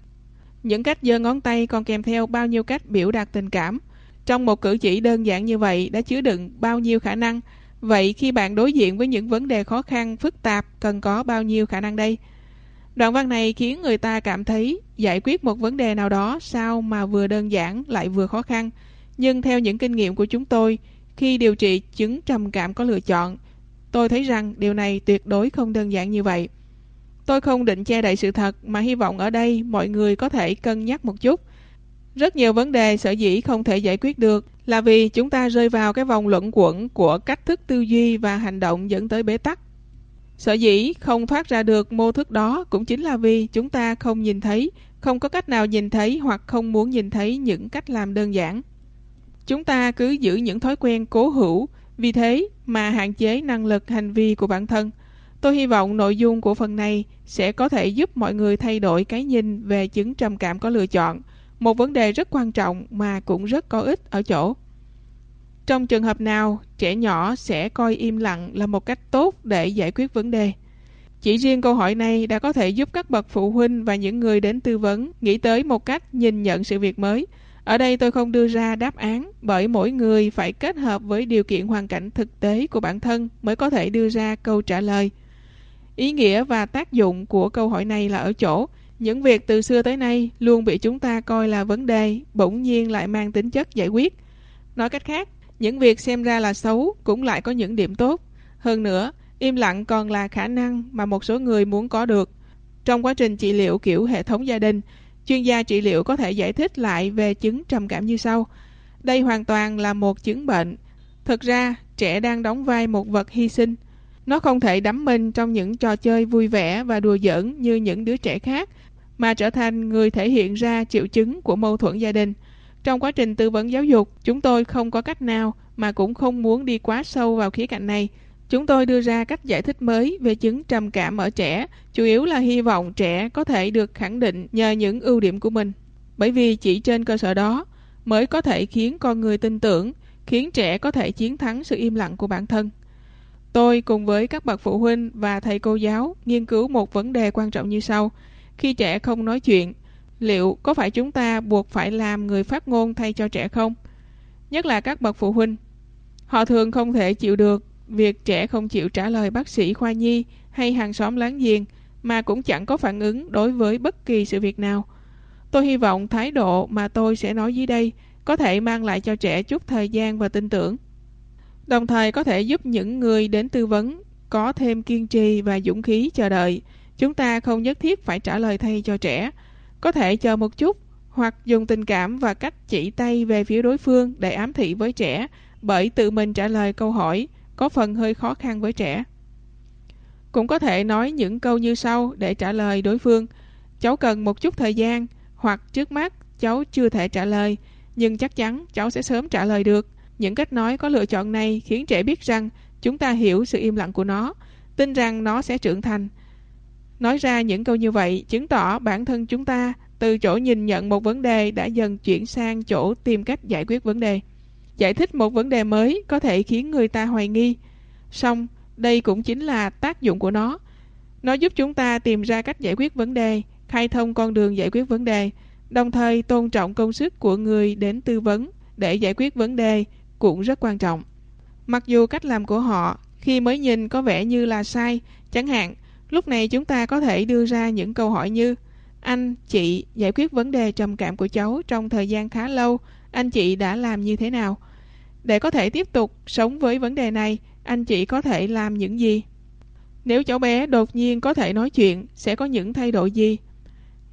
Những cách dơ ngón tay còn kèm theo bao nhiêu cách biểu đạt tình cảm. Trong một cử chỉ đơn giản như vậy đã chứa đựng bao nhiêu khả năng. Vậy khi bạn đối diện với những vấn đề khó khăn, phức tạp, cần có bao nhiêu khả năng đây? Đoạn văn này khiến người ta cảm thấy giải quyết một vấn đề nào đó sao mà vừa đơn giản lại vừa khó khăn. Nhưng theo những kinh nghiệm của chúng tôi, khi điều trị chứng trầm cảm có lựa chọn, tôi thấy rằng điều này tuyệt đối không đơn giản như vậy. Tôi không định che đậy sự thật mà hy vọng ở đây mọi người có thể cân nhắc một chút. Rất nhiều vấn đề sở dĩ không thể giải quyết được là vì chúng ta rơi vào cái vòng luẩn quẩn của cách thức tư duy và hành động dẫn tới bế tắc. Sở dĩ không thoát ra được mô thức đó cũng chính là vì chúng ta không nhìn thấy, không có cách nào nhìn thấy hoặc không muốn nhìn thấy những cách làm đơn giản. Chúng ta cứ giữ những thói quen cố hữu, vì thế mà hạn chế năng lực hành vi của bản thân. Tôi hy vọng nội dung của phần này sẽ có thể giúp mọi người thay đổi cái nhìn về chứng trầm cảm có lựa chọn, một vấn đề rất quan trọng mà cũng rất có ích ở chỗ. Trong trường hợp nào, trẻ nhỏ sẽ coi im lặng là một cách tốt để giải quyết vấn đề. Chỉ riêng câu hỏi này đã có thể giúp các bậc phụ huynh và những người đến tư vấn nghĩ tới một cách nhìn nhận sự việc mới. Ở đây tôi không đưa ra đáp án bởi mỗi người phải kết hợp với điều kiện hoàn cảnh thực tế của bản thân mới có thể đưa ra câu trả lời. Ý nghĩa và tác dụng của câu hỏi này là ở chỗ những việc từ xưa tới nay luôn bị chúng ta coi là vấn đề, bỗng nhiên lại mang tính chất giải quyết. Nói cách khác, những việc xem ra là xấu cũng lại có những điểm tốt. Hơn nữa, im lặng còn là khả năng mà một số người muốn có được. Trong quá trình trị liệu kiểu hệ thống gia đình, chuyên gia trị liệu có thể giải thích lại về chứng trầm cảm như sau. Đây hoàn toàn là một chứng bệnh. Thực ra, trẻ đang đóng vai một vật hy sinh. Nó không thể đắm mình trong những trò chơi vui vẻ và đùa giỡn như những đứa trẻ khác, mà trở thành người thể hiện ra triệu chứng của mâu thuẫn gia đình. Trong quá trình tư vấn giáo dục, chúng tôi không có cách nào mà cũng không muốn đi quá sâu vào khía cạnh này. Chúng tôi đưa ra cách giải thích mới về chứng trầm cảm ở trẻ, chủ yếu là hy vọng trẻ có thể được khẳng định nhờ những ưu điểm của mình. Bởi vì chỉ trên cơ sở đó mới có thể khiến con người tin tưởng, khiến trẻ có thể chiến thắng sự im lặng của bản thân. Tôi cùng với các bậc phụ huynh và thầy cô giáo nghiên cứu một vấn đề quan trọng như sau. Khi trẻ không nói chuyện, liệu có phải chúng ta buộc phải làm người phát ngôn thay cho trẻ không? Nhất là các bậc phụ huynh. Họ thường không thể chịu được việc trẻ không chịu trả lời bác sĩ khoa nhi hay hàng xóm láng giềng mà cũng chẳng có phản ứng đối với bất kỳ sự việc nào. Tôi hy vọng thái độ mà tôi sẽ nói dưới đây có thể mang lại cho trẻ chút thời gian và tin tưởng. Đồng thời có thể giúp những người đến tư vấn có thêm kiên trì và dũng khí chờ đợi. Chúng ta không nhất thiết phải trả lời thay cho trẻ, có thể chờ một chút hoặc dùng tình cảm và cách chỉ tay về phía đối phương để ám thị với trẻ bởi tự mình trả lời câu hỏi có phần hơi khó khăn với trẻ. Cũng có thể nói những câu như sau để trả lời đối phương. Cháu cần một chút thời gian hoặc trước mắt cháu chưa thể trả lời nhưng chắc chắn cháu sẽ sớm trả lời được. những cách nói có lựa chọn này khiến trẻ biết rằng chúng ta hiểu sự im lặng của nó, tin rằng nó sẽ trưởng thành. Nói ra những câu như vậy chứng tỏ bản thân chúng ta từ chỗ nhìn nhận một vấn đề đã dần chuyển sang chỗ tìm cách giải quyết vấn đề. Giải thích một vấn đề mới có thể khiến người ta hoài nghi. Song, đây cũng chính là tác dụng của nó. Nó giúp chúng ta tìm ra cách giải quyết vấn đề, khai thông con đường giải quyết vấn đề, đồng thời tôn trọng công sức của người đến tư vấn để giải quyết vấn đề cũng rất quan trọng. Mặc dù cách làm của họ khi mới nhìn có vẻ như là sai, chẳng hạn, lúc này chúng ta có thể đưa ra những câu hỏi như Anh, chị giải quyết vấn đề trầm cảm của cháu trong thời gian khá lâu, anh chị đã làm như thế nào? Để có thể tiếp tục sống với vấn đề này, anh chị có thể làm những gì? Nếu cháu bé đột nhiên có thể nói chuyện, sẽ có những thay đổi gì?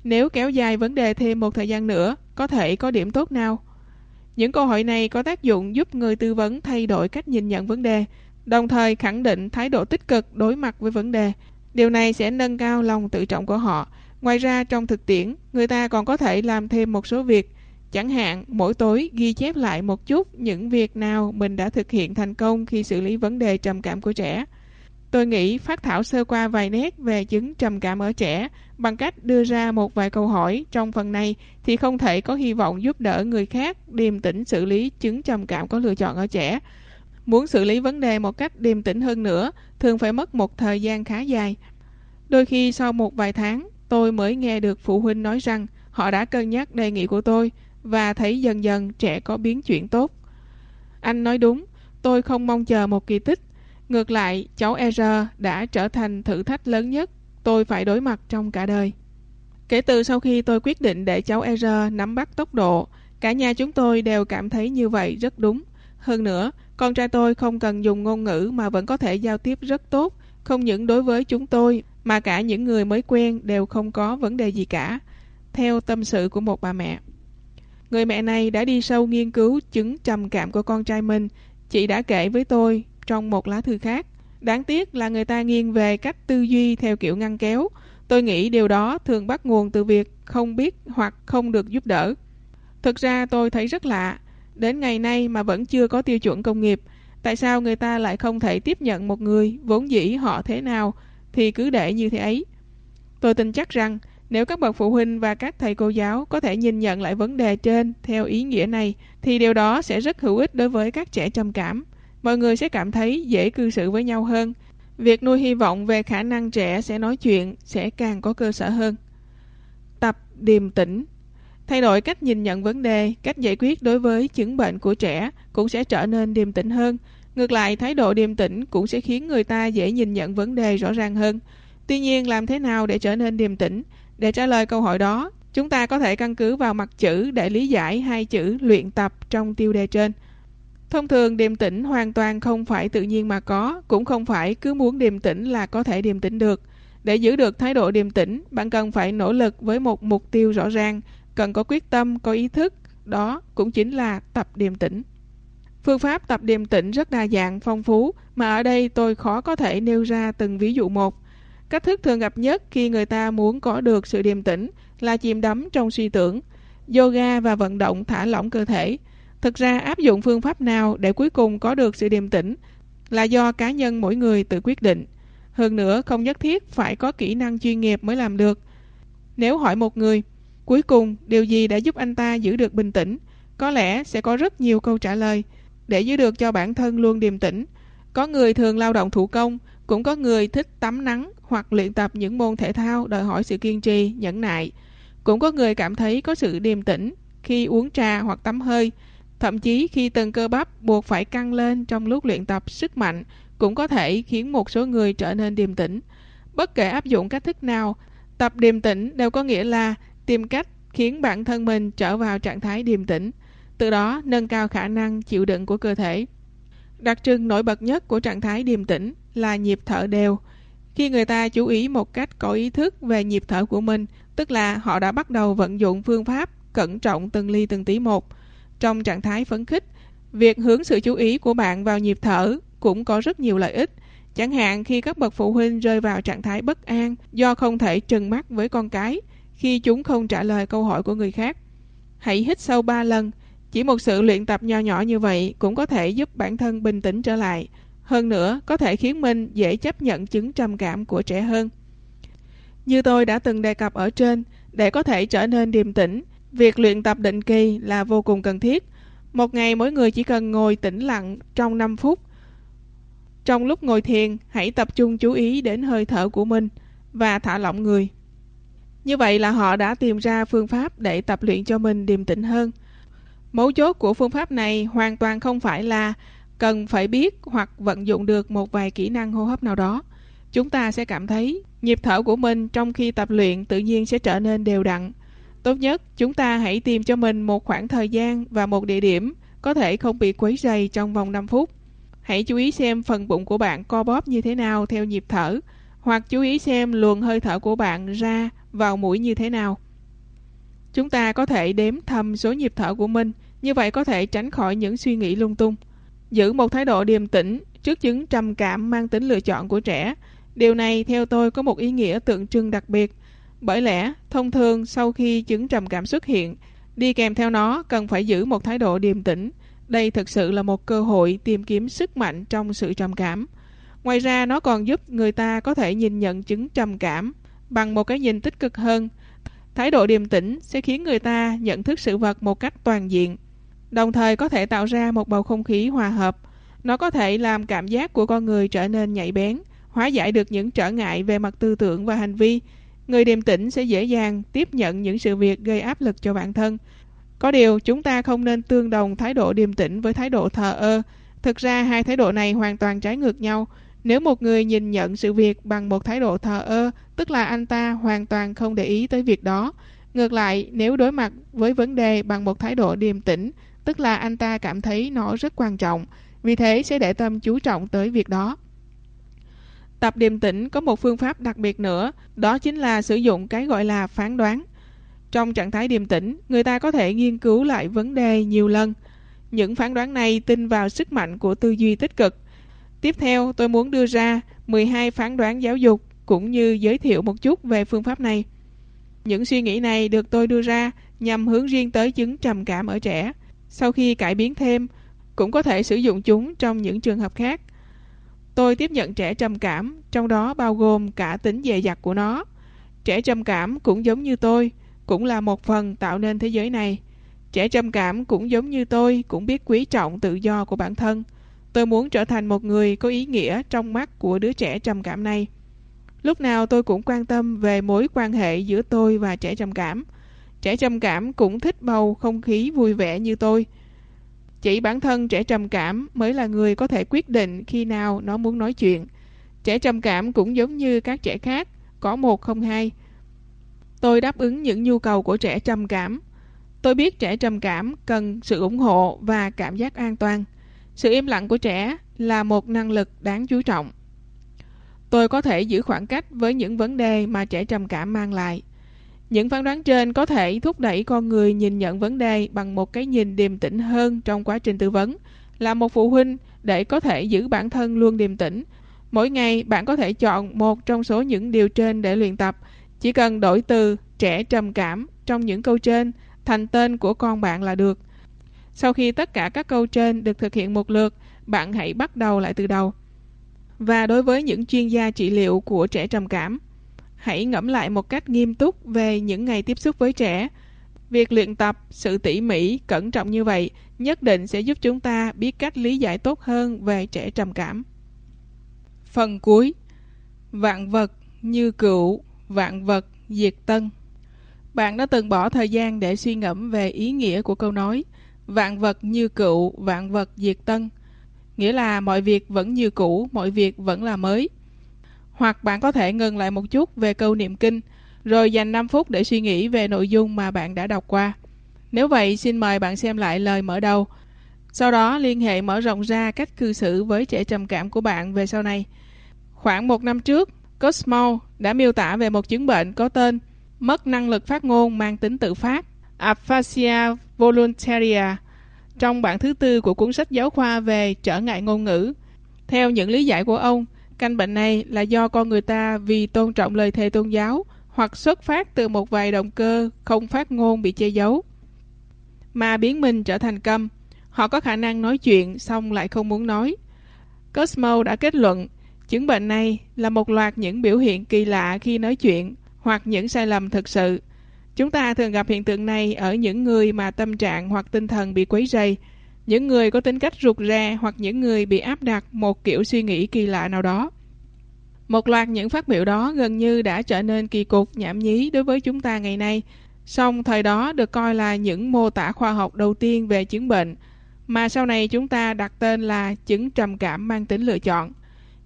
Nếu kéo dài vấn đề thêm một thời gian nữa, có thể có điểm tốt nào? Những câu hỏi này có tác dụng giúp người tư vấn thay đổi cách nhìn nhận vấn đề, đồng thời khẳng định thái độ tích cực đối mặt với vấn đề. Điều này sẽ nâng cao lòng tự trọng của họ. Ngoài ra, trong thực tiễn, người ta còn có thể làm thêm một số việc. Chẳng hạn, mỗi tối ghi chép lại một chút những việc nào mình đã thực hiện thành công khi xử lý vấn đề trầm cảm của trẻ. Tôi nghĩ phát thảo sơ qua vài nét về chứng trầm cảm ở trẻ bằng cách đưa ra một vài câu hỏi trong phần này thì không thể có hy vọng giúp đỡ người khác điềm tĩnh xử lý chứng trầm cảm có lựa chọn ở trẻ. Muốn xử lý vấn đề một cách điềm tĩnh hơn nữa thường phải mất một thời gian khá dài. Đôi khi sau một vài tháng tôi mới nghe được phụ huynh nói rằng họ đã cân nhắc đề nghị của tôi và thấy dần dần trẻ có biến chuyển tốt. Anh nói đúng, tôi không mong chờ một kỳ tích Ngược lại, cháu Ezra đã trở thành thử thách lớn nhất tôi phải đối mặt trong cả đời. Kể từ sau khi tôi quyết định để cháu Ezra nắm bắt tốc độ, cả nhà chúng tôi đều cảm thấy như vậy rất đúng. Hơn nữa, con trai tôi không cần dùng ngôn ngữ mà vẫn có thể giao tiếp rất tốt, không những đối với chúng tôi mà cả những người mới quen đều không có vấn đề gì cả, theo tâm sự của một bà mẹ. Người mẹ này đã đi sâu nghiên cứu chứng trầm cảm của con trai mình. Chị đã kể với tôi trong một lá thư khác. Đáng tiếc là người ta nghiêng về cách tư duy theo kiểu ngăn kéo. Tôi nghĩ điều đó thường bắt nguồn từ việc không biết hoặc không được giúp đỡ. Thực ra tôi thấy rất lạ, đến ngày nay mà vẫn chưa có tiêu chuẩn công nghiệp. Tại sao người ta lại không thể tiếp nhận một người vốn dĩ họ thế nào thì cứ để như thế ấy? Tôi tin chắc rằng nếu các bậc phụ huynh và các thầy cô giáo có thể nhìn nhận lại vấn đề trên theo ý nghĩa này thì điều đó sẽ rất hữu ích đối với các trẻ trầm cảm mọi người sẽ cảm thấy dễ cư xử với nhau hơn. Việc nuôi hy vọng về khả năng trẻ sẽ nói chuyện sẽ càng có cơ sở hơn. Tập điềm tĩnh Thay đổi cách nhìn nhận vấn đề, cách giải quyết đối với chứng bệnh của trẻ cũng sẽ trở nên điềm tĩnh hơn. Ngược lại, thái độ điềm tĩnh cũng sẽ khiến người ta dễ nhìn nhận vấn đề rõ ràng hơn. Tuy nhiên, làm thế nào để trở nên điềm tĩnh? Để trả lời câu hỏi đó, chúng ta có thể căn cứ vào mặt chữ để lý giải hai chữ luyện tập trong tiêu đề trên – Thông thường điềm tĩnh hoàn toàn không phải tự nhiên mà có, cũng không phải cứ muốn điềm tĩnh là có thể điềm tĩnh được. Để giữ được thái độ điềm tĩnh, bạn cần phải nỗ lực với một mục tiêu rõ ràng, cần có quyết tâm, có ý thức, đó cũng chính là tập điềm tĩnh. Phương pháp tập điềm tĩnh rất đa dạng, phong phú, mà ở đây tôi khó có thể nêu ra từng ví dụ một. Cách thức thường gặp nhất khi người ta muốn có được sự điềm tĩnh là chìm đắm trong suy tưởng, yoga và vận động thả lỏng cơ thể, Thực ra áp dụng phương pháp nào để cuối cùng có được sự điềm tĩnh là do cá nhân mỗi người tự quyết định. Hơn nữa không nhất thiết phải có kỹ năng chuyên nghiệp mới làm được. Nếu hỏi một người, cuối cùng điều gì đã giúp anh ta giữ được bình tĩnh, có lẽ sẽ có rất nhiều câu trả lời. Để giữ được cho bản thân luôn điềm tĩnh, có người thường lao động thủ công, cũng có người thích tắm nắng hoặc luyện tập những môn thể thao đòi hỏi sự kiên trì, nhẫn nại. Cũng có người cảm thấy có sự điềm tĩnh khi uống trà hoặc tắm hơi, Thậm chí khi từng cơ bắp buộc phải căng lên trong lúc luyện tập sức mạnh cũng có thể khiến một số người trở nên điềm tĩnh. Bất kể áp dụng cách thức nào, tập điềm tĩnh đều có nghĩa là tìm cách khiến bản thân mình trở vào trạng thái điềm tĩnh, từ đó nâng cao khả năng chịu đựng của cơ thể. Đặc trưng nổi bật nhất của trạng thái điềm tĩnh là nhịp thở đều. Khi người ta chú ý một cách có ý thức về nhịp thở của mình, tức là họ đã bắt đầu vận dụng phương pháp cẩn trọng từng ly từng tí một, trong trạng thái phấn khích, việc hướng sự chú ý của bạn vào nhịp thở cũng có rất nhiều lợi ích. Chẳng hạn khi các bậc phụ huynh rơi vào trạng thái bất an do không thể trừng mắt với con cái khi chúng không trả lời câu hỏi của người khác. Hãy hít sâu 3 lần, Chỉ một sự luyện tập nho nhỏ như vậy cũng có thể giúp bản thân bình tĩnh trở lại. Hơn nữa, có thể khiến mình dễ chấp nhận chứng trầm cảm của trẻ hơn. Như tôi đã từng đề cập ở trên, để có thể trở nên điềm tĩnh, việc luyện tập định kỳ là vô cùng cần thiết. Một ngày mỗi người chỉ cần ngồi tĩnh lặng trong 5 phút. Trong lúc ngồi thiền, hãy tập trung chú ý đến hơi thở của mình và thả lỏng người. Như vậy là họ đã tìm ra phương pháp để tập luyện cho mình điềm tĩnh hơn. Mấu chốt của phương pháp này hoàn toàn không phải là cần phải biết hoặc vận dụng được một vài kỹ năng hô hấp nào đó. Chúng ta sẽ cảm thấy nhịp thở của mình trong khi tập luyện tự nhiên sẽ trở nên đều đặn. Tốt nhất, chúng ta hãy tìm cho mình một khoảng thời gian và một địa điểm có thể không bị quấy rầy trong vòng 5 phút. Hãy chú ý xem phần bụng của bạn co bóp như thế nào theo nhịp thở, hoặc chú ý xem luồng hơi thở của bạn ra vào mũi như thế nào. Chúng ta có thể đếm thầm số nhịp thở của mình, như vậy có thể tránh khỏi những suy nghĩ lung tung. Giữ một thái độ điềm tĩnh trước chứng trầm cảm mang tính lựa chọn của trẻ. Điều này theo tôi có một ý nghĩa tượng trưng đặc biệt. Bởi lẽ, thông thường sau khi chứng trầm cảm xuất hiện, đi kèm theo nó cần phải giữ một thái độ điềm tĩnh. Đây thực sự là một cơ hội tìm kiếm sức mạnh trong sự trầm cảm. Ngoài ra, nó còn giúp người ta có thể nhìn nhận chứng trầm cảm bằng một cái nhìn tích cực hơn. Thái độ điềm tĩnh sẽ khiến người ta nhận thức sự vật một cách toàn diện, đồng thời có thể tạo ra một bầu không khí hòa hợp. Nó có thể làm cảm giác của con người trở nên nhạy bén, hóa giải được những trở ngại về mặt tư tưởng và hành vi. Người điềm tĩnh sẽ dễ dàng tiếp nhận những sự việc gây áp lực cho bản thân. Có điều, chúng ta không nên tương đồng thái độ điềm tĩnh với thái độ thờ ơ. Thực ra, hai thái độ này hoàn toàn trái ngược nhau. Nếu một người nhìn nhận sự việc bằng một thái độ thờ ơ, tức là anh ta hoàn toàn không để ý tới việc đó. Ngược lại, nếu đối mặt với vấn đề bằng một thái độ điềm tĩnh, tức là anh ta cảm thấy nó rất quan trọng, vì thế sẽ để tâm chú trọng tới việc đó. Tập điềm tĩnh có một phương pháp đặc biệt nữa, đó chính là sử dụng cái gọi là phán đoán. Trong trạng thái điềm tĩnh, người ta có thể nghiên cứu lại vấn đề nhiều lần. Những phán đoán này tin vào sức mạnh của tư duy tích cực. Tiếp theo, tôi muốn đưa ra 12 phán đoán giáo dục cũng như giới thiệu một chút về phương pháp này. Những suy nghĩ này được tôi đưa ra nhằm hướng riêng tới chứng trầm cảm ở trẻ. Sau khi cải biến thêm, cũng có thể sử dụng chúng trong những trường hợp khác. Tôi tiếp nhận trẻ trầm cảm, trong đó bao gồm cả tính dè dặt của nó. Trẻ trầm cảm cũng giống như tôi, cũng là một phần tạo nên thế giới này. Trẻ trầm cảm cũng giống như tôi, cũng biết quý trọng tự do của bản thân. Tôi muốn trở thành một người có ý nghĩa trong mắt của đứa trẻ trầm cảm này. Lúc nào tôi cũng quan tâm về mối quan hệ giữa tôi và trẻ trầm cảm. Trẻ trầm cảm cũng thích bầu không khí vui vẻ như tôi. Chỉ bản thân trẻ trầm cảm mới là người có thể quyết định khi nào nó muốn nói chuyện. Trẻ trầm cảm cũng giống như các trẻ khác, có một không hai. Tôi đáp ứng những nhu cầu của trẻ trầm cảm. Tôi biết trẻ trầm cảm cần sự ủng hộ và cảm giác an toàn. Sự im lặng của trẻ là một năng lực đáng chú trọng. Tôi có thể giữ khoảng cách với những vấn đề mà trẻ trầm cảm mang lại. Những phán đoán trên có thể thúc đẩy con người nhìn nhận vấn đề bằng một cái nhìn điềm tĩnh hơn trong quá trình tư vấn. Là một phụ huynh, để có thể giữ bản thân luôn điềm tĩnh, mỗi ngày bạn có thể chọn một trong số những điều trên để luyện tập. Chỉ cần đổi từ trẻ trầm cảm trong những câu trên thành tên của con bạn là được. Sau khi tất cả các câu trên được thực hiện một lượt, bạn hãy bắt đầu lại từ đầu. Và đối với những chuyên gia trị liệu của trẻ trầm cảm, hãy ngẫm lại một cách nghiêm túc về những ngày tiếp xúc với trẻ. Việc luyện tập sự tỉ mỉ, cẩn trọng như vậy nhất định sẽ giúp chúng ta biết cách lý giải tốt hơn về trẻ trầm cảm. Phần cuối Vạn vật như cựu, vạn vật diệt tân. Bạn đã từng bỏ thời gian để suy ngẫm về ý nghĩa của câu nói Vạn vật như cựu, vạn vật diệt tân. Nghĩa là mọi việc vẫn như cũ, mọi việc vẫn là mới. Hoặc bạn có thể ngừng lại một chút về câu niệm kinh, rồi dành 5 phút để suy nghĩ về nội dung mà bạn đã đọc qua. Nếu vậy, xin mời bạn xem lại lời mở đầu. Sau đó liên hệ mở rộng ra cách cư xử với trẻ trầm cảm của bạn về sau này. Khoảng một năm trước, Cosmo đã miêu tả về một chứng bệnh có tên mất năng lực phát ngôn mang tính tự phát, aphasia voluntaria, trong bản thứ tư của cuốn sách giáo khoa về trở ngại ngôn ngữ. Theo những lý giải của ông, căn bệnh này là do con người ta vì tôn trọng lời thề tôn giáo hoặc xuất phát từ một vài động cơ không phát ngôn bị che giấu. mà biến mình trở thành câm. Họ có khả năng nói chuyện xong lại không muốn nói. Cosmo đã kết luận, chứng bệnh này là một loạt những biểu hiện kỳ lạ khi nói chuyện hoặc những sai lầm thực sự. Chúng ta thường gặp hiện tượng này ở những người mà tâm trạng hoặc tinh thần bị quấy rầy, những người có tính cách rụt rè hoặc những người bị áp đặt một kiểu suy nghĩ kỳ lạ nào đó. Một loạt những phát biểu đó gần như đã trở nên kỳ cục, nhảm nhí đối với chúng ta ngày nay. Song thời đó được coi là những mô tả khoa học đầu tiên về chứng bệnh, mà sau này chúng ta đặt tên là chứng trầm cảm mang tính lựa chọn.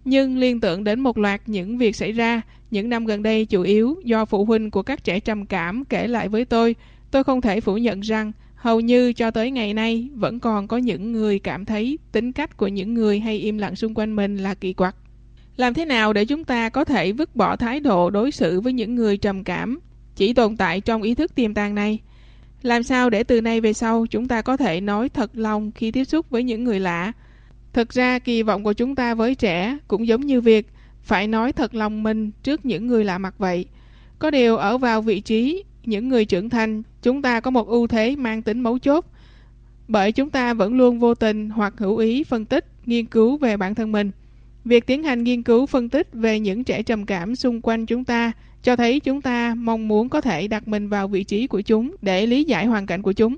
Nhưng liên tưởng đến một loạt những việc xảy ra những năm gần đây chủ yếu do phụ huynh của các trẻ trầm cảm kể lại với tôi, tôi không thể phủ nhận rằng hầu như cho tới ngày nay vẫn còn có những người cảm thấy tính cách của những người hay im lặng xung quanh mình là kỳ quặc. Làm thế nào để chúng ta có thể vứt bỏ thái độ đối xử với những người trầm cảm chỉ tồn tại trong ý thức tiềm tàng này? Làm sao để từ nay về sau chúng ta có thể nói thật lòng khi tiếp xúc với những người lạ? Thực ra kỳ vọng của chúng ta với trẻ cũng giống như việc phải nói thật lòng mình trước những người lạ mặt vậy. Có điều ở vào vị trí những người trưởng thành, chúng ta có một ưu thế mang tính mấu chốt. Bởi chúng ta vẫn luôn vô tình hoặc hữu ý phân tích, nghiên cứu về bản thân mình. Việc tiến hành nghiên cứu phân tích về những trẻ trầm cảm xung quanh chúng ta cho thấy chúng ta mong muốn có thể đặt mình vào vị trí của chúng để lý giải hoàn cảnh của chúng.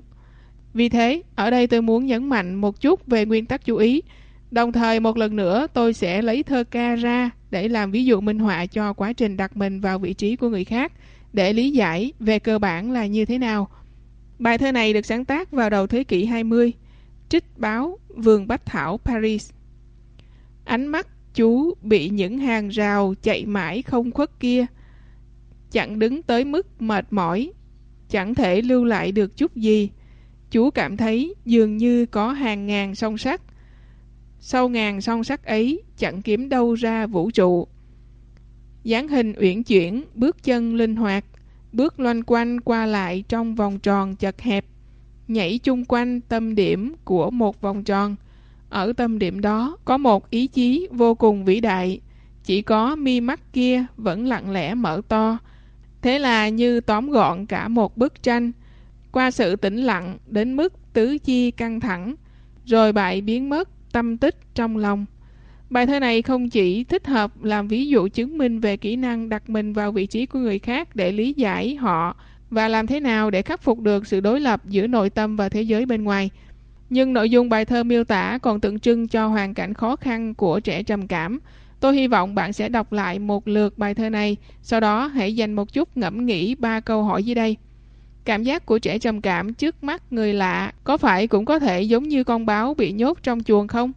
Vì thế, ở đây tôi muốn nhấn mạnh một chút về nguyên tắc chú ý. Đồng thời một lần nữa tôi sẽ lấy thơ ca ra để làm ví dụ minh họa cho quá trình đặt mình vào vị trí của người khác để lý giải về cơ bản là như thế nào. Bài thơ này được sáng tác vào đầu thế kỷ 20, trích báo Vườn Bách Thảo Paris. Ánh mắt chú bị những hàng rào chạy mãi không khuất kia, chẳng đứng tới mức mệt mỏi, chẳng thể lưu lại được chút gì. Chú cảm thấy dường như có hàng ngàn song sắt. Sau ngàn song sắt ấy chẳng kiếm đâu ra vũ trụ dáng hình uyển chuyển, bước chân linh hoạt, bước loanh quanh qua lại trong vòng tròn chật hẹp, nhảy chung quanh tâm điểm của một vòng tròn. Ở tâm điểm đó có một ý chí vô cùng vĩ đại, chỉ có mi mắt kia vẫn lặng lẽ mở to. Thế là như tóm gọn cả một bức tranh, qua sự tĩnh lặng đến mức tứ chi căng thẳng, rồi bại biến mất tâm tích trong lòng. Bài thơ này không chỉ thích hợp làm ví dụ chứng minh về kỹ năng đặt mình vào vị trí của người khác để lý giải họ và làm thế nào để khắc phục được sự đối lập giữa nội tâm và thế giới bên ngoài. Nhưng nội dung bài thơ miêu tả còn tượng trưng cho hoàn cảnh khó khăn của trẻ trầm cảm. Tôi hy vọng bạn sẽ đọc lại một lượt bài thơ này, sau đó hãy dành một chút ngẫm nghĩ ba câu hỏi dưới đây. Cảm giác của trẻ trầm cảm trước mắt người lạ có phải cũng có thể giống như con báo bị nhốt trong chuồng không?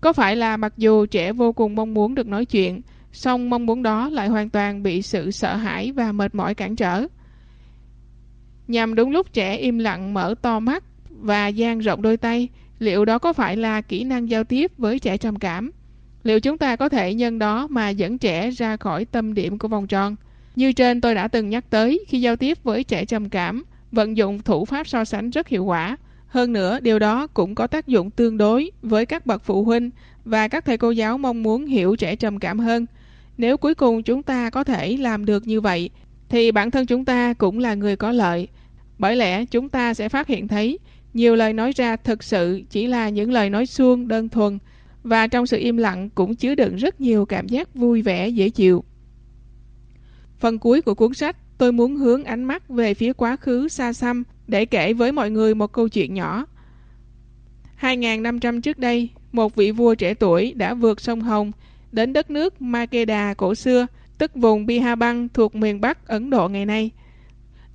Có phải là mặc dù trẻ vô cùng mong muốn được nói chuyện, song mong muốn đó lại hoàn toàn bị sự sợ hãi và mệt mỏi cản trở? Nhằm đúng lúc trẻ im lặng mở to mắt và dang rộng đôi tay, liệu đó có phải là kỹ năng giao tiếp với trẻ trầm cảm? Liệu chúng ta có thể nhân đó mà dẫn trẻ ra khỏi tâm điểm của vòng tròn? Như trên tôi đã từng nhắc tới, khi giao tiếp với trẻ trầm cảm, vận dụng thủ pháp so sánh rất hiệu quả. Hơn nữa, điều đó cũng có tác dụng tương đối với các bậc phụ huynh và các thầy cô giáo mong muốn hiểu trẻ trầm cảm hơn. Nếu cuối cùng chúng ta có thể làm được như vậy, thì bản thân chúng ta cũng là người có lợi. Bởi lẽ chúng ta sẽ phát hiện thấy nhiều lời nói ra thực sự chỉ là những lời nói suông đơn thuần và trong sự im lặng cũng chứa đựng rất nhiều cảm giác vui vẻ dễ chịu. Phần cuối của cuốn sách, tôi muốn hướng ánh mắt về phía quá khứ xa xăm để kể với mọi người một câu chuyện nhỏ. 2.500 trước đây, một vị vua trẻ tuổi đã vượt sông Hồng đến đất nước Makeda cổ xưa, tức vùng Bihabang thuộc miền Bắc Ấn Độ ngày nay.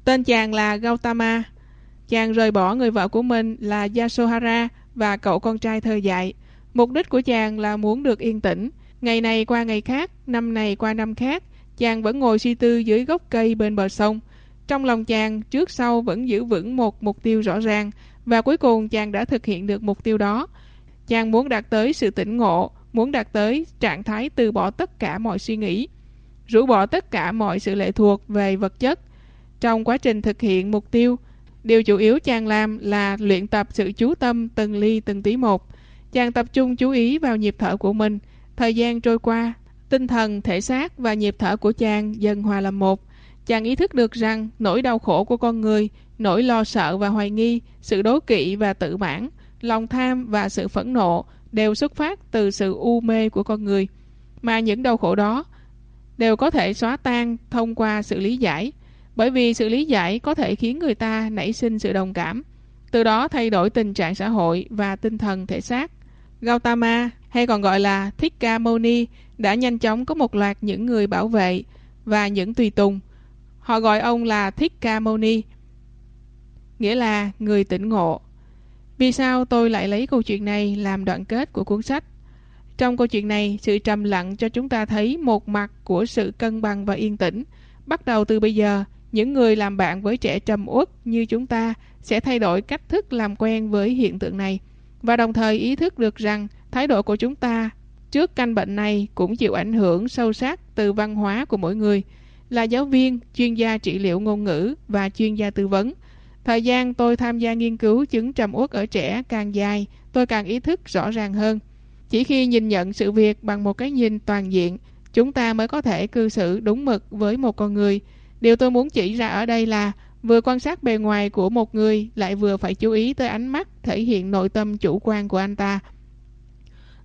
Tên chàng là Gautama. Chàng rời bỏ người vợ của mình là Yasohara và cậu con trai thơ dại. Mục đích của chàng là muốn được yên tĩnh, ngày này qua ngày khác, năm này qua năm khác, chàng vẫn ngồi suy tư dưới gốc cây bên bờ sông. Trong lòng chàng, trước sau vẫn giữ vững một mục tiêu rõ ràng, và cuối cùng chàng đã thực hiện được mục tiêu đó. Chàng muốn đạt tới sự tỉnh ngộ, muốn đạt tới trạng thái từ bỏ tất cả mọi suy nghĩ, rũ bỏ tất cả mọi sự lệ thuộc về vật chất. Trong quá trình thực hiện mục tiêu, điều chủ yếu chàng làm là luyện tập sự chú tâm từng ly từng tí một. Chàng tập trung chú ý vào nhịp thở của mình. Thời gian trôi qua, tinh thần, thể xác và nhịp thở của chàng dần hòa làm một. Chàng ý thức được rằng nỗi đau khổ của con người nỗi lo sợ và hoài nghi, sự đố kỵ và tự mãn, lòng tham và sự phẫn nộ đều xuất phát từ sự u mê của con người. Mà những đau khổ đó đều có thể xóa tan thông qua sự lý giải, bởi vì sự lý giải có thể khiến người ta nảy sinh sự đồng cảm, từ đó thay đổi tình trạng xã hội và tinh thần thể xác. Gautama, hay còn gọi là Thích Ca Mâu Ni, đã nhanh chóng có một loạt những người bảo vệ và những tùy tùng. Họ gọi ông là Thích Ca Mâu Ni, nghĩa là người tỉnh ngộ. Vì sao tôi lại lấy câu chuyện này làm đoạn kết của cuốn sách? Trong câu chuyện này, sự trầm lặng cho chúng ta thấy một mặt của sự cân bằng và yên tĩnh. Bắt đầu từ bây giờ, những người làm bạn với trẻ trầm uất như chúng ta sẽ thay đổi cách thức làm quen với hiện tượng này và đồng thời ý thức được rằng thái độ của chúng ta trước căn bệnh này cũng chịu ảnh hưởng sâu sắc từ văn hóa của mỗi người. Là giáo viên, chuyên gia trị liệu ngôn ngữ và chuyên gia tư vấn. Thời gian tôi tham gia nghiên cứu chứng trầm uất ở trẻ càng dài, tôi càng ý thức rõ ràng hơn. Chỉ khi nhìn nhận sự việc bằng một cái nhìn toàn diện, chúng ta mới có thể cư xử đúng mực với một con người. Điều tôi muốn chỉ ra ở đây là vừa quan sát bề ngoài của một người lại vừa phải chú ý tới ánh mắt thể hiện nội tâm chủ quan của anh ta.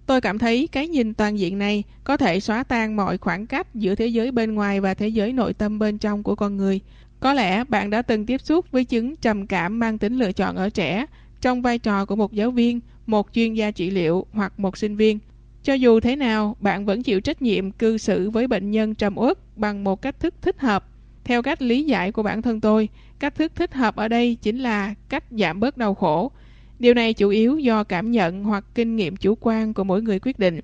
Tôi cảm thấy cái nhìn toàn diện này có thể xóa tan mọi khoảng cách giữa thế giới bên ngoài và thế giới nội tâm bên trong của con người. Có lẽ bạn đã từng tiếp xúc với chứng trầm cảm mang tính lựa chọn ở trẻ trong vai trò của một giáo viên, một chuyên gia trị liệu hoặc một sinh viên. Cho dù thế nào, bạn vẫn chịu trách nhiệm cư xử với bệnh nhân trầm uất bằng một cách thức thích hợp. Theo cách lý giải của bản thân tôi, cách thức thích hợp ở đây chính là cách giảm bớt đau khổ. Điều này chủ yếu do cảm nhận hoặc kinh nghiệm chủ quan của mỗi người quyết định.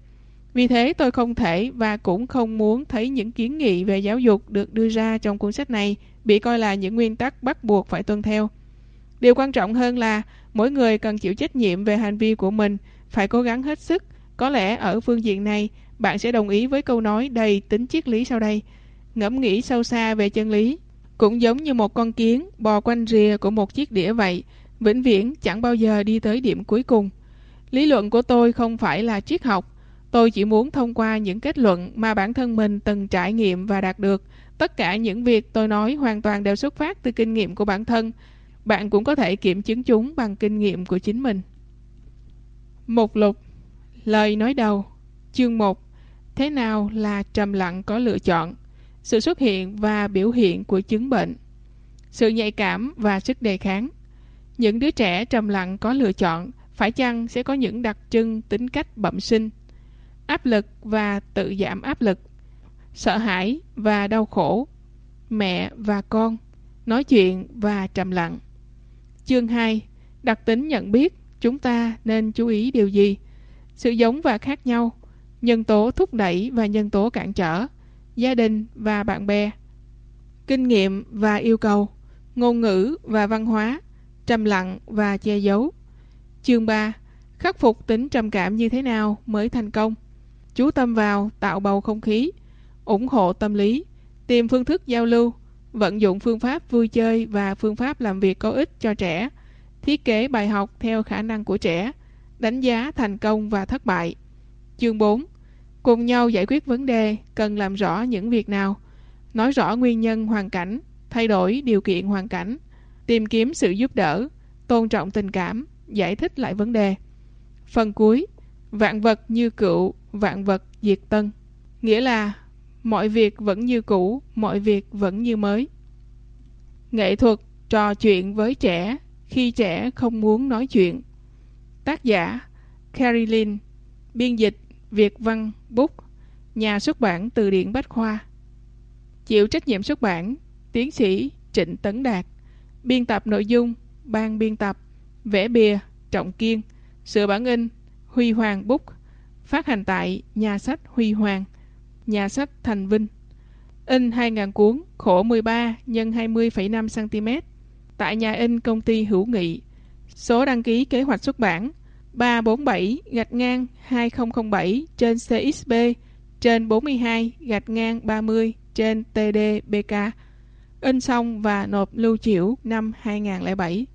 Vì thế tôi không thể và cũng không muốn thấy những kiến nghị về giáo dục được đưa ra trong cuốn sách này bị coi là những nguyên tắc bắt buộc phải tuân theo. Điều quan trọng hơn là mỗi người cần chịu trách nhiệm về hành vi của mình, phải cố gắng hết sức. Có lẽ ở phương diện này, bạn sẽ đồng ý với câu nói đầy tính triết lý sau đây. Ngẫm nghĩ sâu xa về chân lý, cũng giống như một con kiến bò quanh rìa của một chiếc đĩa vậy, vĩnh viễn chẳng bao giờ đi tới điểm cuối cùng. Lý luận của tôi không phải là triết học, tôi chỉ muốn thông qua những kết luận mà bản thân mình từng trải nghiệm và đạt được. Tất cả những việc tôi nói hoàn toàn đều xuất phát từ kinh nghiệm của bản thân. Bạn cũng có thể kiểm chứng chúng bằng kinh nghiệm của chính mình. Mục lục Lời nói đầu Chương 1 Thế nào là trầm lặng có lựa chọn? Sự xuất hiện và biểu hiện của chứng bệnh Sự nhạy cảm và sức đề kháng những đứa trẻ trầm lặng có lựa chọn, phải chăng sẽ có những đặc trưng tính cách bẩm sinh, áp lực và tự giảm áp lực, sợ hãi và đau khổ, mẹ và con, nói chuyện và trầm lặng. Chương 2. Đặc tính nhận biết, chúng ta nên chú ý điều gì? Sự giống và khác nhau, nhân tố thúc đẩy và nhân tố cản trở, gia đình và bạn bè, kinh nghiệm và yêu cầu, ngôn ngữ và văn hóa, trầm lặng và che giấu. Chương 3. Khắc phục tính trầm cảm như thế nào mới thành công? Chú tâm vào tạo bầu không khí, ủng hộ tâm lý, tìm phương thức giao lưu, vận dụng phương pháp vui chơi và phương pháp làm việc có ích cho trẻ, thiết kế bài học theo khả năng của trẻ, đánh giá thành công và thất bại. Chương 4. Cùng nhau giải quyết vấn đề cần làm rõ những việc nào, nói rõ nguyên nhân hoàn cảnh, thay đổi điều kiện hoàn cảnh, tìm kiếm sự giúp đỡ, tôn trọng tình cảm, giải thích lại vấn đề. Phần cuối, vạn vật như cựu, vạn vật diệt tân. Nghĩa là mọi việc vẫn như cũ, mọi việc vẫn như mới. Nghệ thuật trò chuyện với trẻ khi trẻ không muốn nói chuyện. Tác giả Carrie Biên dịch Việt Văn Bút Nhà xuất bản Từ điển Bách Khoa Chịu trách nhiệm xuất bản Tiến sĩ Trịnh Tấn Đạt Biên tập nội dung, ban biên tập, vẽ bìa, trọng kiên, sửa bản in, Huy Hoàng Bút, phát hành tại nhà sách Huy Hoàng, nhà sách Thành Vinh. In 2.000 cuốn, khổ 13 x 20,5 cm, tại nhà in công ty Hữu Nghị. Số đăng ký kế hoạch xuất bản 347 gạch ngang 2007 trên CXB trên 42 gạch ngang 30 trên TDBK in xong và nộp lưu chiểu năm 2007.